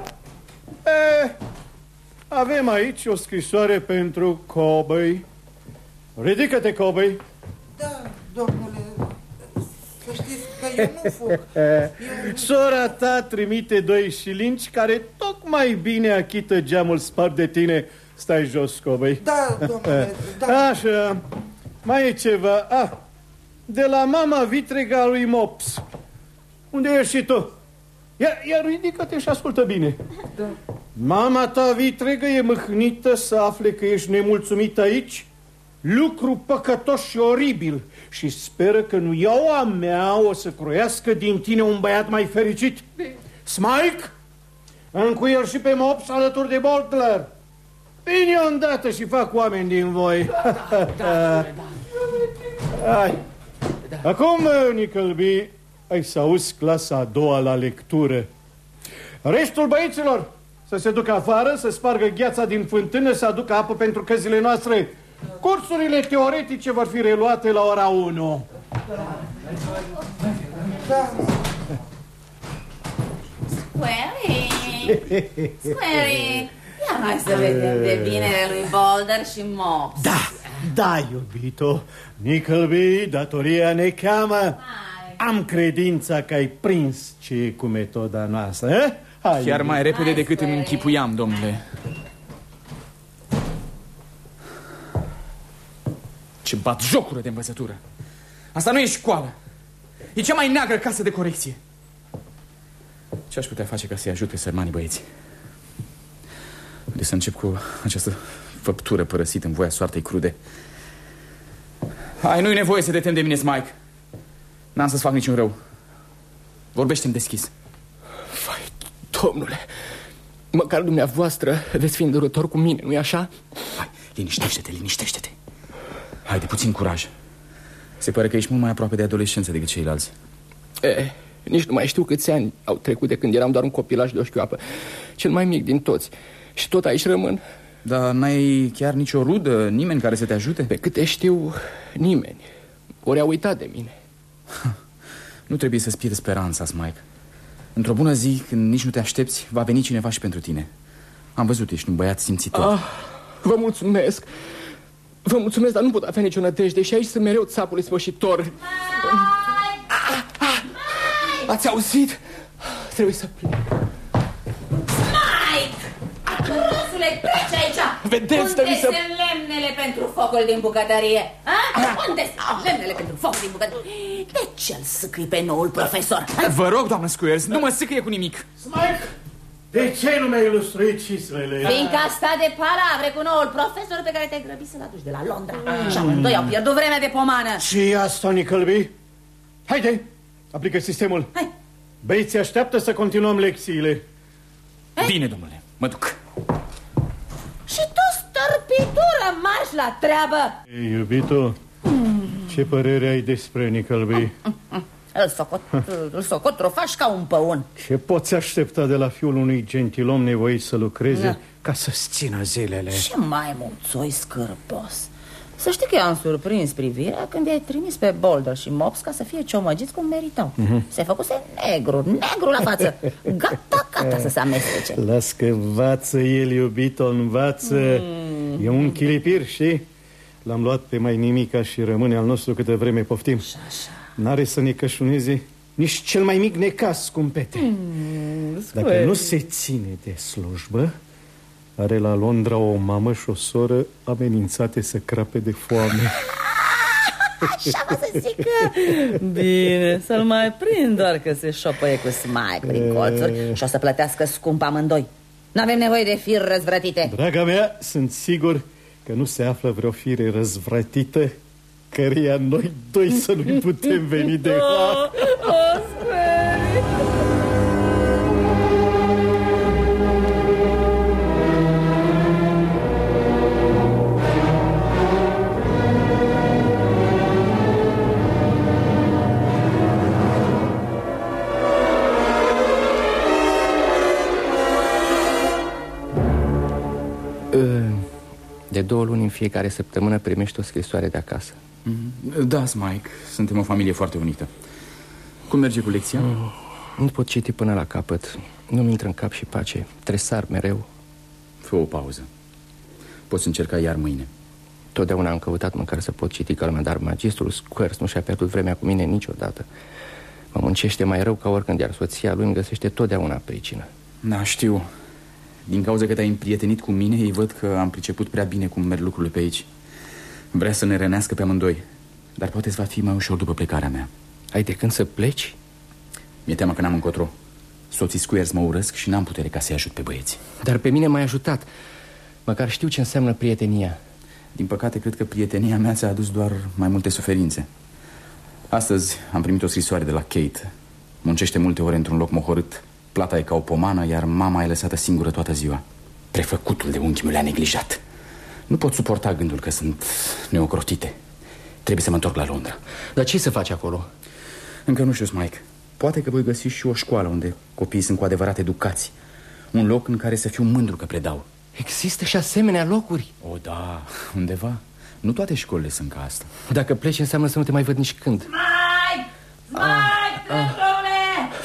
E, avem aici o scrisoare pentru Cobăi. Ridică-te, Cobăi. Da, domnule, să știți că eu nu fug. Sora ta trimite doi șilinci care tocmai bine achită geamul spart de tine. Stai jos, Cobăi. Da, domnule, da. Așa. Mai e ceva. Ah, de la mama vitrega lui Mops. Unde ești și tu? Ia, ia ridică-te și ascultă bine. Da. Mama ta vitregă e mâhnită să afle că ești nemulțumit aici Lucru păcătos și oribil Și speră că nu eu a mea o să croiască din tine un băiat mai fericit. Smike, încuiel și pe Mops alături de Boltler Vine îndată și fac oameni din voi. Hai. Acum, Nickelby, ai să auzi clasa a doua la lectură. Restul băieților să se ducă afară, să spargă gheața din fântână, să aducă apă pentru căzile noastre. Cursurile teoretice vor fi reluate la ora 1. Square, Square, ia hai să vedem de binele lui Boulder și Mops. Da, da, iubito. Nickelby, datoria ne cheamă. Am credința că ai prins ce e cu metoda noastră, eh? Hai, Chiar mai iubito. repede decât îmi închipuiam, domnule. Ce bat jocură de învățătură. Asta nu e școală. E cea mai neagră casă de corecție. Ce aș putea face ca să-i ajut pe sărmanii băieți? De să încep cu această făptură părăsită în voia soartei crude. Hai, nu-i nevoie să te temi de mine, Mike. N-am să-ți fac niciun rău. Vorbește-mi deschis. Domnule, măcar dumneavoastră veți fi îndurător cu mine, nu-i așa? Hai, liniștește-te, liniștește-te. Hai, de puțin curaj. Se pare că ești mult mai aproape de adolescență decât ceilalți. E, nici nu mai știu câți ani au trecut de când eram doar un copilaj de o șchioapă. Cel mai mic din toți. Și tot aici rămân. Dar n-ai chiar nicio rudă, nimeni care să te ajute? Pe câte știu, nimeni. Ori a uitat de mine. Nu trebuie să-ți pierzi speranța, Mike. Într-o bună zi, când nici nu te aștepți, va veni cineva și pentru tine. Am văzut, ești un băiat simțitor. Ah, vă mulțumesc. Vă mulțumesc, dar nu pot avea nicio nădejde și aici sunt mereu țapul ispășitor. Ah, ah, Ați auzit? Trebuie să plec. Mike! Rusule, trece aici! Vedeți, Unde trebuie să- sunt lemnele pentru focul din bucătărie? A? Unde sunt lemnele pentru focul din bucătărie? De ce-l sâcri pe noul profesor? Vă rog, doamnă Squares, nu mă sâcăie cu nimic. Smike, de ce nu mi-ai ilustruit cismele? Fiindcă a stat de palavre cu noul profesor pe care te-ai grăbit să-l aduci de la Londra. Și amândoi au pierdut vremea de pomană. Și asta, Nickelby? Haide, aplică sistemul. Hai. Băieții așteaptă să continuăm lecțiile. Bine, domnule, mă duc. Și tu, stărpitură, marș la treabă! Ei, iubito, ce părere ai despre Nickelby? Îl socot, îl socot trofaș ca un păun. Ce poți aștepta de la fiul unui gentilom nevoit să lucreze Da. ca să-ți țină zilele? Ce mai mulțoi scârpos. Să știi că eu am surprins privirea când i-ai trimis pe Boulder și Mops ca să fie ciomăgiți cum meritau. Mhm. Se făcuse negru, negru la față. Gata, gata să se amestece. Las că învață el, iubito, învață. Mm. E un chilipir, și L-am luat pe mai nimica și rămâne al nostru câte vreme poftim. N-are să ne cășuneze nici cel mai mic necas, scumpete. Mm, Dacă nu se ține de slujbă, are la Londra o mamă și o soră amenințate să crape de foame. Așa vă să zic că... Bine, să-l mai prind doar că se șopăie cu smai prin colțuri și o să plătească scump amândoi. N-avem nevoie de fir răzvrătite. Draga mea, sunt sigur că nu se află vreo fire răzvrătită căreia noi doi să nu putem veni de har. De două luni în fiecare săptămână primești o scrisoare de acasă. Da, Mike, suntem o familie foarte unită. Cum merge cu lecția? Nu pot citi până la capăt. Nu-mi intră în cap și pace. Tresar mereu. Fă o pauză. Poți încerca iar mâine. Totdeauna am căutat măcar să pot citi calmea, dar magistrul Squares nu și-a pierdut vremea cu mine niciodată. Mă muncește mai rău ca oricând, iar soția lui îmi găsește totdeauna pricină. Da, știu. Din cauza că te-ai împrietenit cu mine, ei văd că am priceput prea bine cum merg lucrurile pe aici. Vrea să ne rănească pe amândoi. Dar poate va fi mai ușor după plecarea mea. Ai de când să pleci? Mi-e teamă că n-am încotro. Soții Squares mă urăsc și n-am putere ca să-i ajut pe băieți. Dar pe mine m-ai ajutat. Măcar știu ce înseamnă prietenia. Din păcate, cred că prietenia mea ți-a adus doar mai multe suferințe Astăzi am primit o scrisoare de la Kate Muncește multe ore într-un loc mohorât Plata e ca o pomană, iar mama e lăsată singură toată ziua. Prefăcutul de unchi mi le-a neglijat. Nu pot suporta gândul că sunt neocrotite. Trebuie să mă întorc la Londra. Dar ce să faci acolo? Încă nu știu, Mike. Poate că voi găsi și o școală unde copiii sunt cu adevărat educați. Un loc în care să fiu mândru că predau. Există și asemenea locuri? O, da, undeva. Nu toate școlile sunt ca asta. Dacă pleci înseamnă să nu te mai văd nici când. Mike! Mike, ah, ah.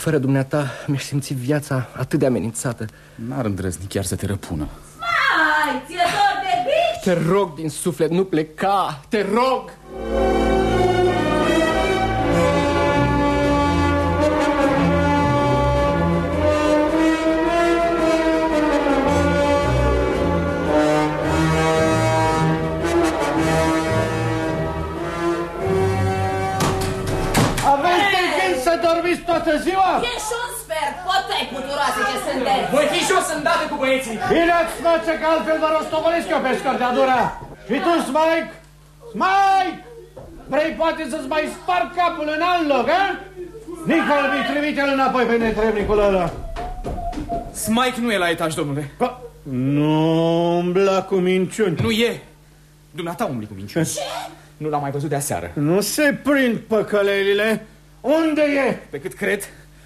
Fără dumneata mi-aș simți viața atât de amenințată N-ar îndrăzni chiar să te răpună Mike, ție dor de bici? Te rog din suflet, nu pleca, te rog! Toată ziua? E și un sfert, potei puturoase ce sunteți. Voi fi jos îndată cu băieții. Bine ați face că altfel vă rostogolesc eu pe scărdadura. Și tu, Smike? Smike! Vrei poate să-ți mai sparg capul în alt loc, a? Nicol, trimite-l înapoi pe netrebnicul ăla. Smike nu e la etaj, domnule. Co nu umbla cu minciuni. Nu e. Dumneata umbli cu minciuni. Ce? Nu l-am mai văzut de aseară. Nu se prind păcălelile. Unde e? Pe cât cred,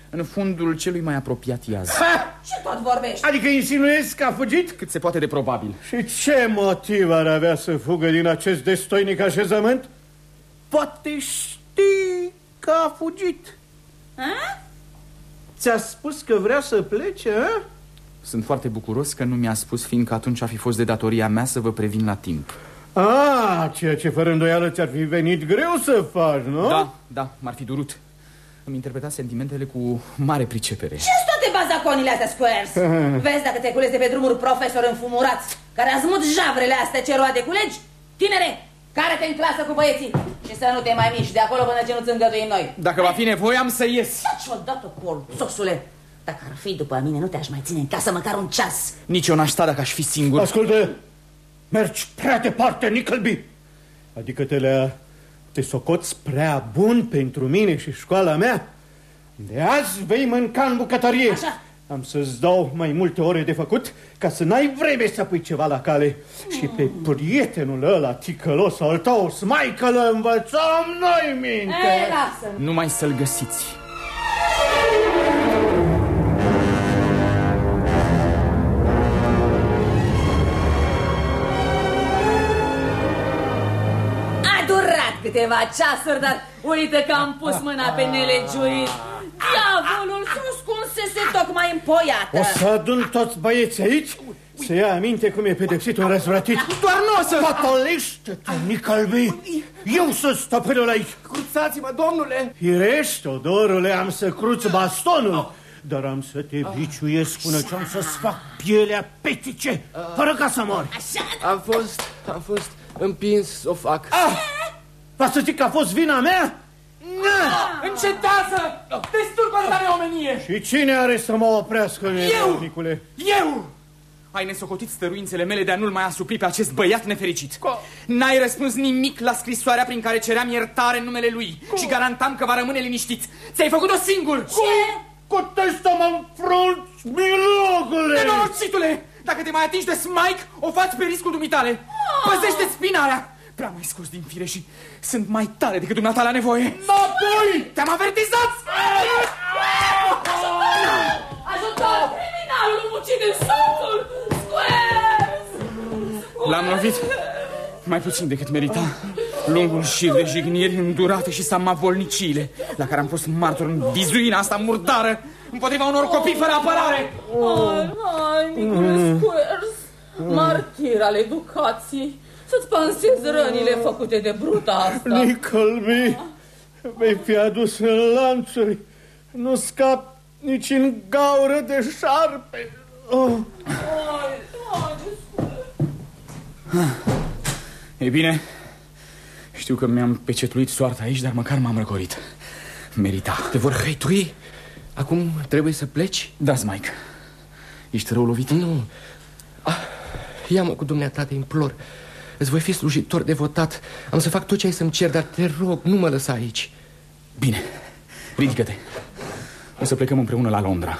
în fundul celui mai apropiat iaz. Ha! Ce tot vorbești? Adică insinuezi că a fugit? Cât se poate de probabil. Și ce motiv ar avea să fugă din acest destoinic așezământ? Poate știi că a fugit. Ți-a spus că vrea să plece, a? Sunt foarte bucuros că nu mi-a spus, fiindcă atunci a fi fost de datoria mea să vă previn la timp. Ah, ceea ce fără îndoială ți-ar fi venit greu să faci, nu? Da, da, m-ar fi durut. Îmi interpreta sentimentele cu mare pricepere. ce sunt toate bazaconile astea, Squares? Vezi dacă te culezi de pe drumuri profesor înfumurați, care azmut javrele astea ce roade culegi? Tinere, care-te în clasă cu băieții și să nu te mai miști de acolo până ce nu-ți îngăduim noi. Dacă va fi nevoie, am să ies. Taci odată, polțosule! Dacă ar fi după mine, nu te-aș mai ține în casă măcar un ceas. Nici eu n-aș sta dacă aș fi singur. Ascultă, mergi prea departe, Nickleby. Adică te le te socoți prea bun pentru mine și școala mea. De azi vei mânca în bucătărie. Așa. Am să-ți dau mai multe ore de făcut ca să n-ai vreme să pui ceva la cale. Și pe prietenul ăla ticălos al tău, Smaică-l învățăm noi minte. Ei, lasă Nu mai să-l găsiți. Câteva ceasuri, dar uite că am pus mâna pe nelegiuit. Diavolul se ascunsese tocmai în poiată. O să adun toți băieții aici să ia aminte cum e pedepsit un răzvrătit. Doar nu o să... Patolește-te, Nickleby! Eu sunt stăpânul aici! Cruțați-mă, domnule! Firește, odorule, am să cruț bastonul, dar am să te biciuiesc până ce am să-ți fac pielea petice, fără ca să mor. Am fost, am fost împins să o fac. Ah! Va să zic că a fost vina mea? Încetează! Destul cu atâta neomenie! Și cine are să mă oprească, Eu! Nicule? Eu! Ai nesocotit stăruințele mele de a nu-l mai asupri pe acest băiat nefericit. N-ai răspuns nimic la scrisoarea prin care ceream iertare în numele lui și garantam că va rămâne liniștit. Ți-ai făcut-o singur! Ce? Cu testă mă înfrunți, milogule! Nenorocitule! Dacă te mai atingi de Smike, o faci pe riscul dumitale. Păzește spinarea! Prea mai scos din fire și sunt mai tare decât dumneata la nevoie. Înapoi! Te-am avertizat! Ajutor! Criminalul ucide soțul! Squares! L-am lovit mai puțin decât merita. Lungul șir de jigniri îndurate și samavolniciile la care am fost martor în vizuina asta murdară împotriva unor copii fără apărare. Ai, ai, micule Squares! Martir al educației! Să-ți pansezi rănile făcute de bruta asta! Nickleby, vei fi adus în lanțuri. Nu scap nici în gaură de șarpe. Oh. Ai, ai, Ei bine, știu că mi-am pecetuit soarta aici, dar măcar m-am răcorit. Merita. Te vor hăitui? Acum trebuie să pleci? Da, Mike. Ești rău lovit? Nu. Ah, Ia-mă cu dumneata, te implor. Îți voi fi slujitor devotat Am să fac tot ce ai să-mi cer, dar te rog, nu mă lăsa aici. Bine, ridică-te. O să plecăm împreună la Londra.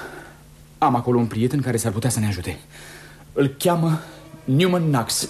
Am acolo un prieten care s-ar putea să ne ajute. Îl cheamă Newman Knox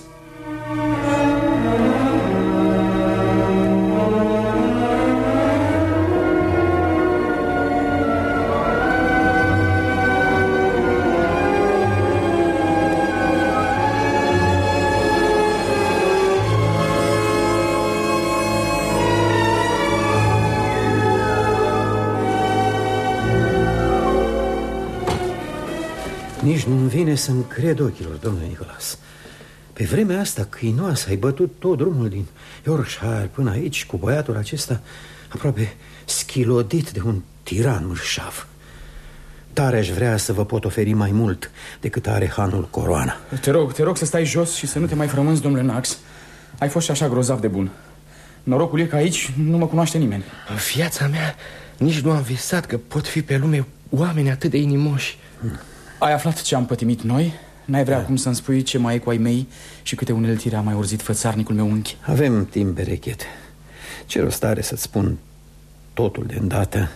vine să-mi cred ochilor, domnule Nicolas. Pe vremea asta câinoasă ai bătut tot drumul din Yorkshire până aici Cu băiatul acesta aproape schilodit de un tiran mârșav. Tare aș vrea să vă pot oferi mai mult decât are hanul coroana. Te rog, te rog să stai jos și să nu te mai frămânzi, domnule Nax. Ai fost și așa grozav de bun. Norocul e că aici nu mă cunoaște nimeni. În viața mea nici nu am visat că pot fi pe lume oameni atât de inimoși Ai aflat ce am pătimit noi? N-ai vrea acum să-mi spui ce mai e cu ai mei Și câte uneltire a mai urzit fățarnicul meu unchi? Avem timp berechet. Ce rost are să-ți spun totul de îndată?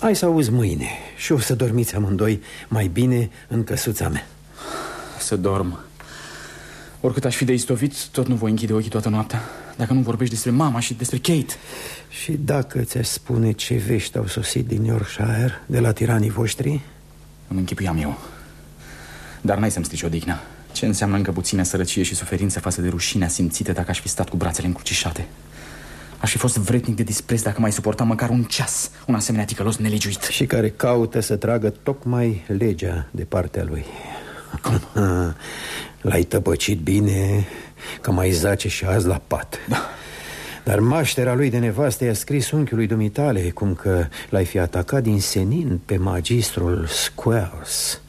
Hai să auzi mâine și o să dormiți amândoi mai bine în căsuța mea. Să dorm. Oricât aș fi de istovit, tot nu voi închide ochii toată noaptea. Dacă nu vorbești despre mama și despre Kate. Și dacă ți-aș spune ce vești au sosit din Yorkshire De la tiranii voștri Îmi închipuiam eu. Dar n-ai să-mi strici odihna. Ce înseamnă încă puțină sărăcie și suferință Față de rușinea simțită dacă aș fi stat cu brațele încrucișate? Aș fi fost vretnic de dispreț dacă mai suportam măcar un ceas Un asemenea ticălos nelegiuit. Și care caută să tragă tocmai legea de partea lui. Cum? L-ai tăpăcit bine Că mai zace și azi la pat. Da dar maștera lui de nevastă i-a scris unchiului dumitale Cum că l-ai fi atacat din senin pe magistrul Squares.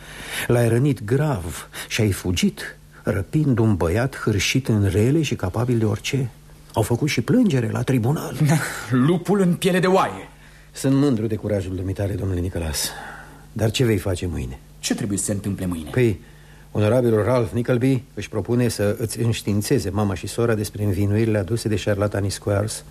L-ai rănit grav și ai fugit Răpind un băiat hârșit în rele și capabil de orice. Au făcut și plângere la tribunal. Lupul în piele de oaie. Sunt mândru de curajul dumitale, domnule Nicolas. Dar ce vei face mâine? Ce trebuie să se întâmple mâine? Păi, Onorabilul Ralph Nickleby își propune să îți înștiințeze mama și sora despre învinuirile aduse de șarlatanii Squares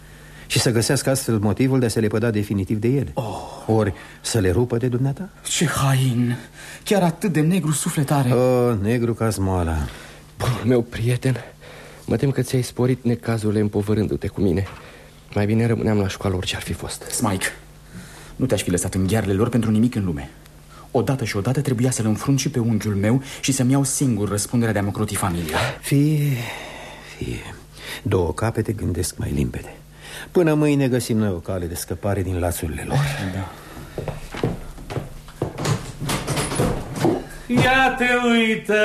și să găsească astfel motivul de a se lepăda definitiv de ele. Oh. Ori să le rupă de dumneata. Ce hain! Chiar atât de negru sufletare. Oh, negru ca smoala. Bunul meu prieten, mă tem că ți-ai sporit necazurile împovărându-te cu mine. Mai bine rămâneam la școală orice ar fi fost. Smike, nu te-aș fi lăsat în ghearele lor pentru nimic în lume. Odată și odată trebuia să-l înfrunt și pe unchiul meu Și să-mi iau singur răspunderea de a mă croti familia Fie, fie Două capete gândesc mai limpede Până mâine găsim noi o cale de scăpare din lațurile lor da. Ia te uită!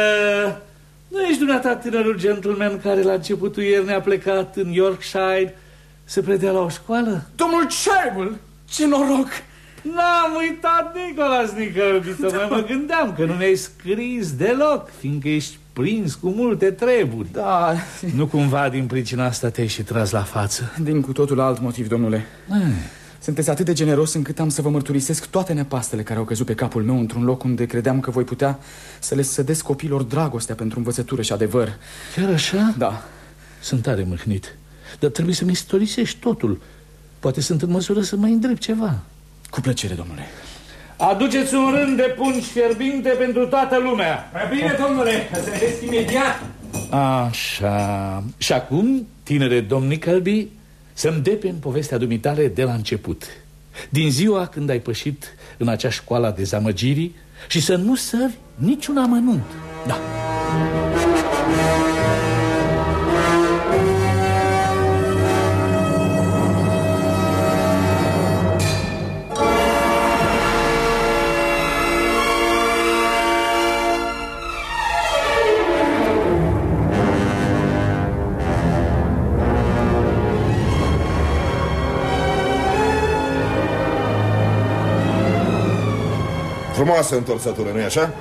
Nu ești dumneata tânărul gentleman care la începutul ieri ne-a plecat în Yorkshire să predea la o școală? Domnul Cherbull! Ce noroc! N-am uitat, Nicolas Nicălbi, da. mă gândeam că nu ne-ai scris deloc, fiindcă ești prins cu multe treburi. Da. Nu cumva din pricina asta te-ai și tras la față? Din cu totul alt motiv, domnule. Ai. Sunteți atât de generos încât am să vă mărturisesc toate nepastele care au căzut pe capul meu într-un loc unde credeam că voi putea să le sădesc copilor dragostea pentru învățătură și adevăr. Chiar așa? Da. Sunt tare mâhnit, dar trebuie să-mi istorisești totul. Poate sunt în măsură să mai îndrept ceva. Cu plăcere, domnule. Aduceți un rând de pungi fierbinte pentru toată lumea. Prea bine, domnule, să ne imediat. Așa. Și acum, tinere domn Nickleby, să-mi depen povestea dumitale de la început. Din ziua când ai pășit în acea școală a dezamăgirii și să nu sări niciun amănunt. Da. Frumoasă întorsătură, nu-i așa?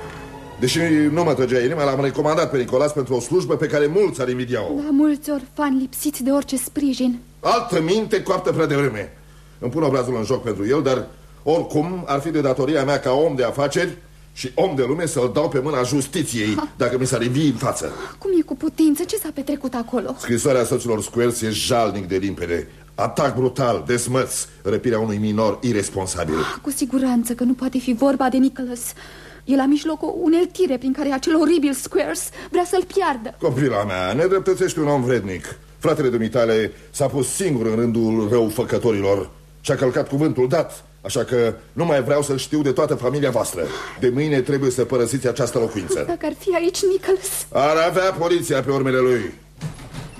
Deși nu mă trăgea inima, l-am recomandat pe Nicolas pentru o slujbă pe care mulți ar invidia-o. La mulți orfani lipsiți de orice sprijin. Altă minte coaptă prea devreme. Îmi pun obrazul în joc pentru el, dar oricum ar fi de datoria mea ca om de afaceri și om de lume să-l dau pe mâna justiției dacă mi s-ar ivi în față. Cum e cu putință? Ce s-a petrecut acolo? Scrisoarea soților Squares e jalnic de limpede. Atac brutal, desmăț, răpirea unui minor irresponsabil. Cu siguranță că nu poate fi vorba de Nicholas. E la mijlocul uneltire prin care acel oribil Squares vrea să-l piardă. Copila mea, ne dreptățești un om vrednic. Fratele dumitale s-a pus singur în rândul răufăcătorilor și a călcat cuvântul dat. Așa că nu mai vreau să știu de toată familia voastră. De mâine trebuie să părăsiți această locuință. Dacă ar fi aici Nicholas... Ar avea poliția pe urmele lui.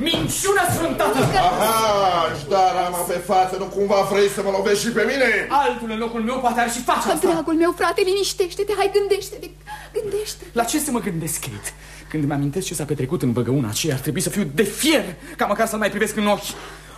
Minciună sfântată! Aha, își da rama pe față, nu cumva vrei să mă lovești și pe mine? Altul în locul meu poate ar și face asta. Dragul meu, frate, liniștește-te, hai gândește-te, gândește La ce să mă gândesc, Kate? Când îmi amintesc ce s-a petrecut în băgăuna aceea, ar trebui să fiu de fier ca măcar să-l mai privesc în ochi.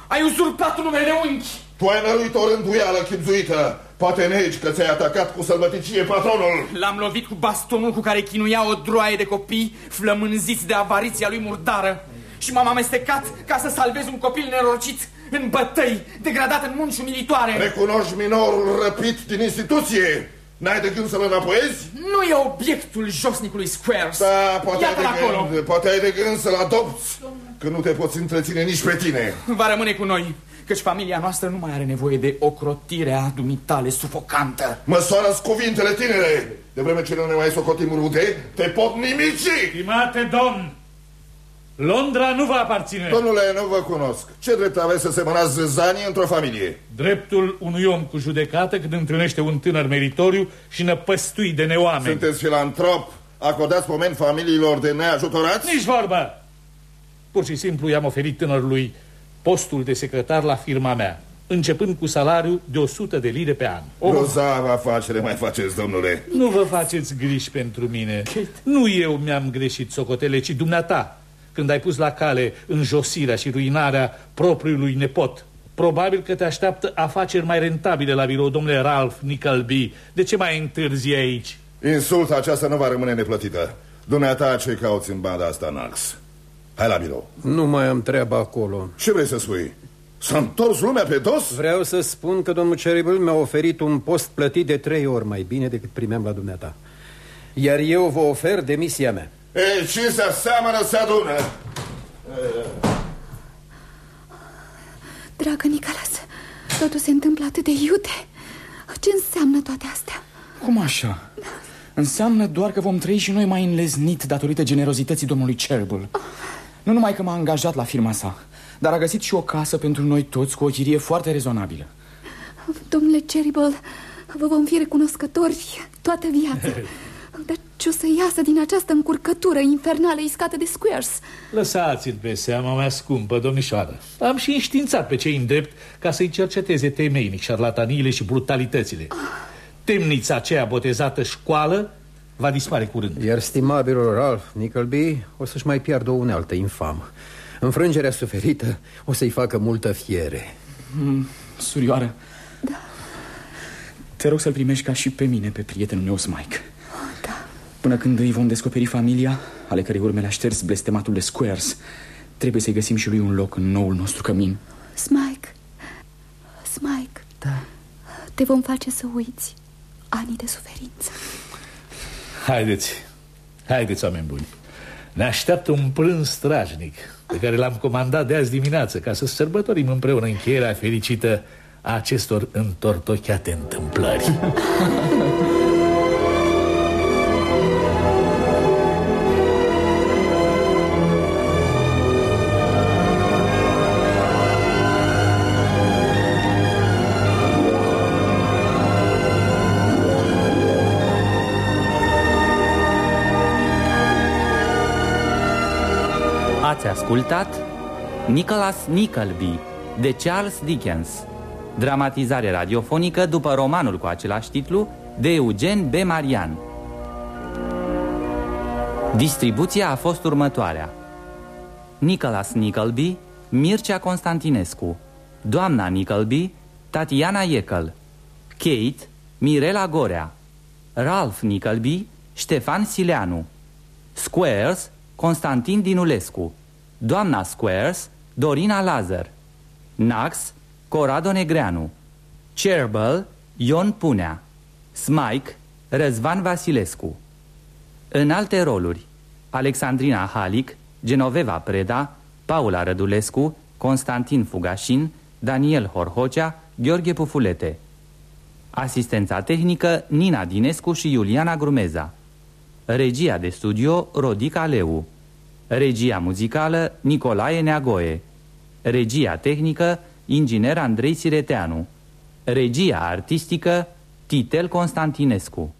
Ai uzurpat numele de unchi! Tu ai năruit o rânduială chipzuită. Poate negi că ți-ai atacat cu sălbăticie patronul. L-am lovit cu bastonul cu care chinuia o droaie de copii flămânziți de avariția lui murdară. Și m-am amestecat ca să salvez un copil nerocit în bătăi, degradat în munci umilitoare. Recunoști minorul răpit din instituție? N-ai de gând să-l înapoiezi? Nu e obiectul josnicului Squares. Da, poate ai, Iată-l de acolo. gând, poate ai de gând să-l adopți, că nu te poți întreține nici pe tine. Va rămâne cu noi, căci familia noastră nu mai are nevoie de ocrotirea dumitale sufocantă. Măsoară-ți cuvintele, tinere! De vreme ce nu ne mai socotim rude, te pot nimici! Stimate domn, Londra nu vă aparține. Domnule, nu vă cunosc. Ce drept aveți să semănați zâzanii într-o familie? Dreptul unui om cu judecată când întâlnește un tânăr meritoriu și năpăstui de neoameni. Sunteți filantrop? Acordați moment familiilor de neajutorați? Nici vorba! Pur și simplu i-am oferit tânărului postul de secretar la firma mea, începând cu salariu de 100 de lire pe an. Grozavă afacere mai faceți, domnule. Nu vă faceți griji pentru mine. Nu eu mi-am greșit socotele, ci dumneata, când ai pus la cale înjosirea și ruinarea propriului nepot. Probabil că te așteaptă afaceri mai rentabile la birou, domnule Ralph Nickleby. De ce mai întârzi aici? Insulta aceasta nu va rămâne neplătită. Dumneata, ce cauți în banda asta, Nax? Hai la birou. Nu mai am treabă acolo. Ce vrei să spui? S-a întors lumea pe dos? Vreau să spun că domnul Cherryville mi-a oferit un post plătit de trei ori mai bine decât primeam la dumneata. Iar eu vă ofer demisia mea. E, ce se aseamănă se adună? Dragă Nicholas, totul se întâmplă atât de iute Ce înseamnă toate astea? Cum așa? Înseamnă doar că vom trăi și noi mai înleznit datorită generozității domnului Cherbull. Nu numai că m-a angajat la firma sa, dar a găsit și o casă pentru noi toți cu o chirie foarte rezonabilă. Domnule Cherryble, vă vom fi recunoscători toată viața Dar ce o să iasă din această încurcătură infernală iscată de Squares? Lăsați-l pe seama mea scumpă, domnișoară. Am și înștiințat pe cei îndrept ca să-i cerceteze temeinic șarlataniile și brutalitățile. Temnița aceea botezată școală va dispare curând. Iar stimabilul Ralph Nickleby o să-și mai piardă o unealtă infamă. Înfrângerea suferită o să-i facă multă fiere. Mm, surioară, Da, te rog să-l primești ca și pe mine, pe prietenul meu, Smike. Da Până când îi vom descoperi familia, ale cărei urmele a șters blestematul de Squares, trebuie să-i găsim și lui un loc în noul nostru cămin. Smike Smike Da Te vom face să uiți anii de suferință Haideți, haideți, oameni buni. Ne așteaptă un prânz strajnic pe care l-am comandat de azi dimineață ca să sărbătorim împreună încheierea fericită a acestor întortocheate întâmplări. ascultat Nicholas Nickleby de Charles Dickens. Dramatizare radiofonică după romanul cu același titlu de Eugen B. Marian. Distribuția a fost următoarea. Nicholas Nickleby, Mircea Constantinescu Doamna Nickleby, Tatiana Iekel Kate, Mirela Gorea Ralph Nickleby, Ștefan Sileanu Squares, Constantin Dinulescu Doamna Squares, Dorina Lazar. Nax, Corado Negreanu. Cherbel, Ion Punea. Smike, Răzvan Vasilescu. În alte roluri Alexandrina Halic, Genoveva Preda, Paula Rădulescu, Constantin Fugașin, Daniel Horhocea, Gheorghe Pufulete. Asistența tehnică Nina Dinescu și Iuliana Grumeza. Regia de studio Rodica Leu Regia muzicală Nicolae Neagoe. Regia tehnică Inginer Andrei Sireteanu. Regia artistică Titel Constantinescu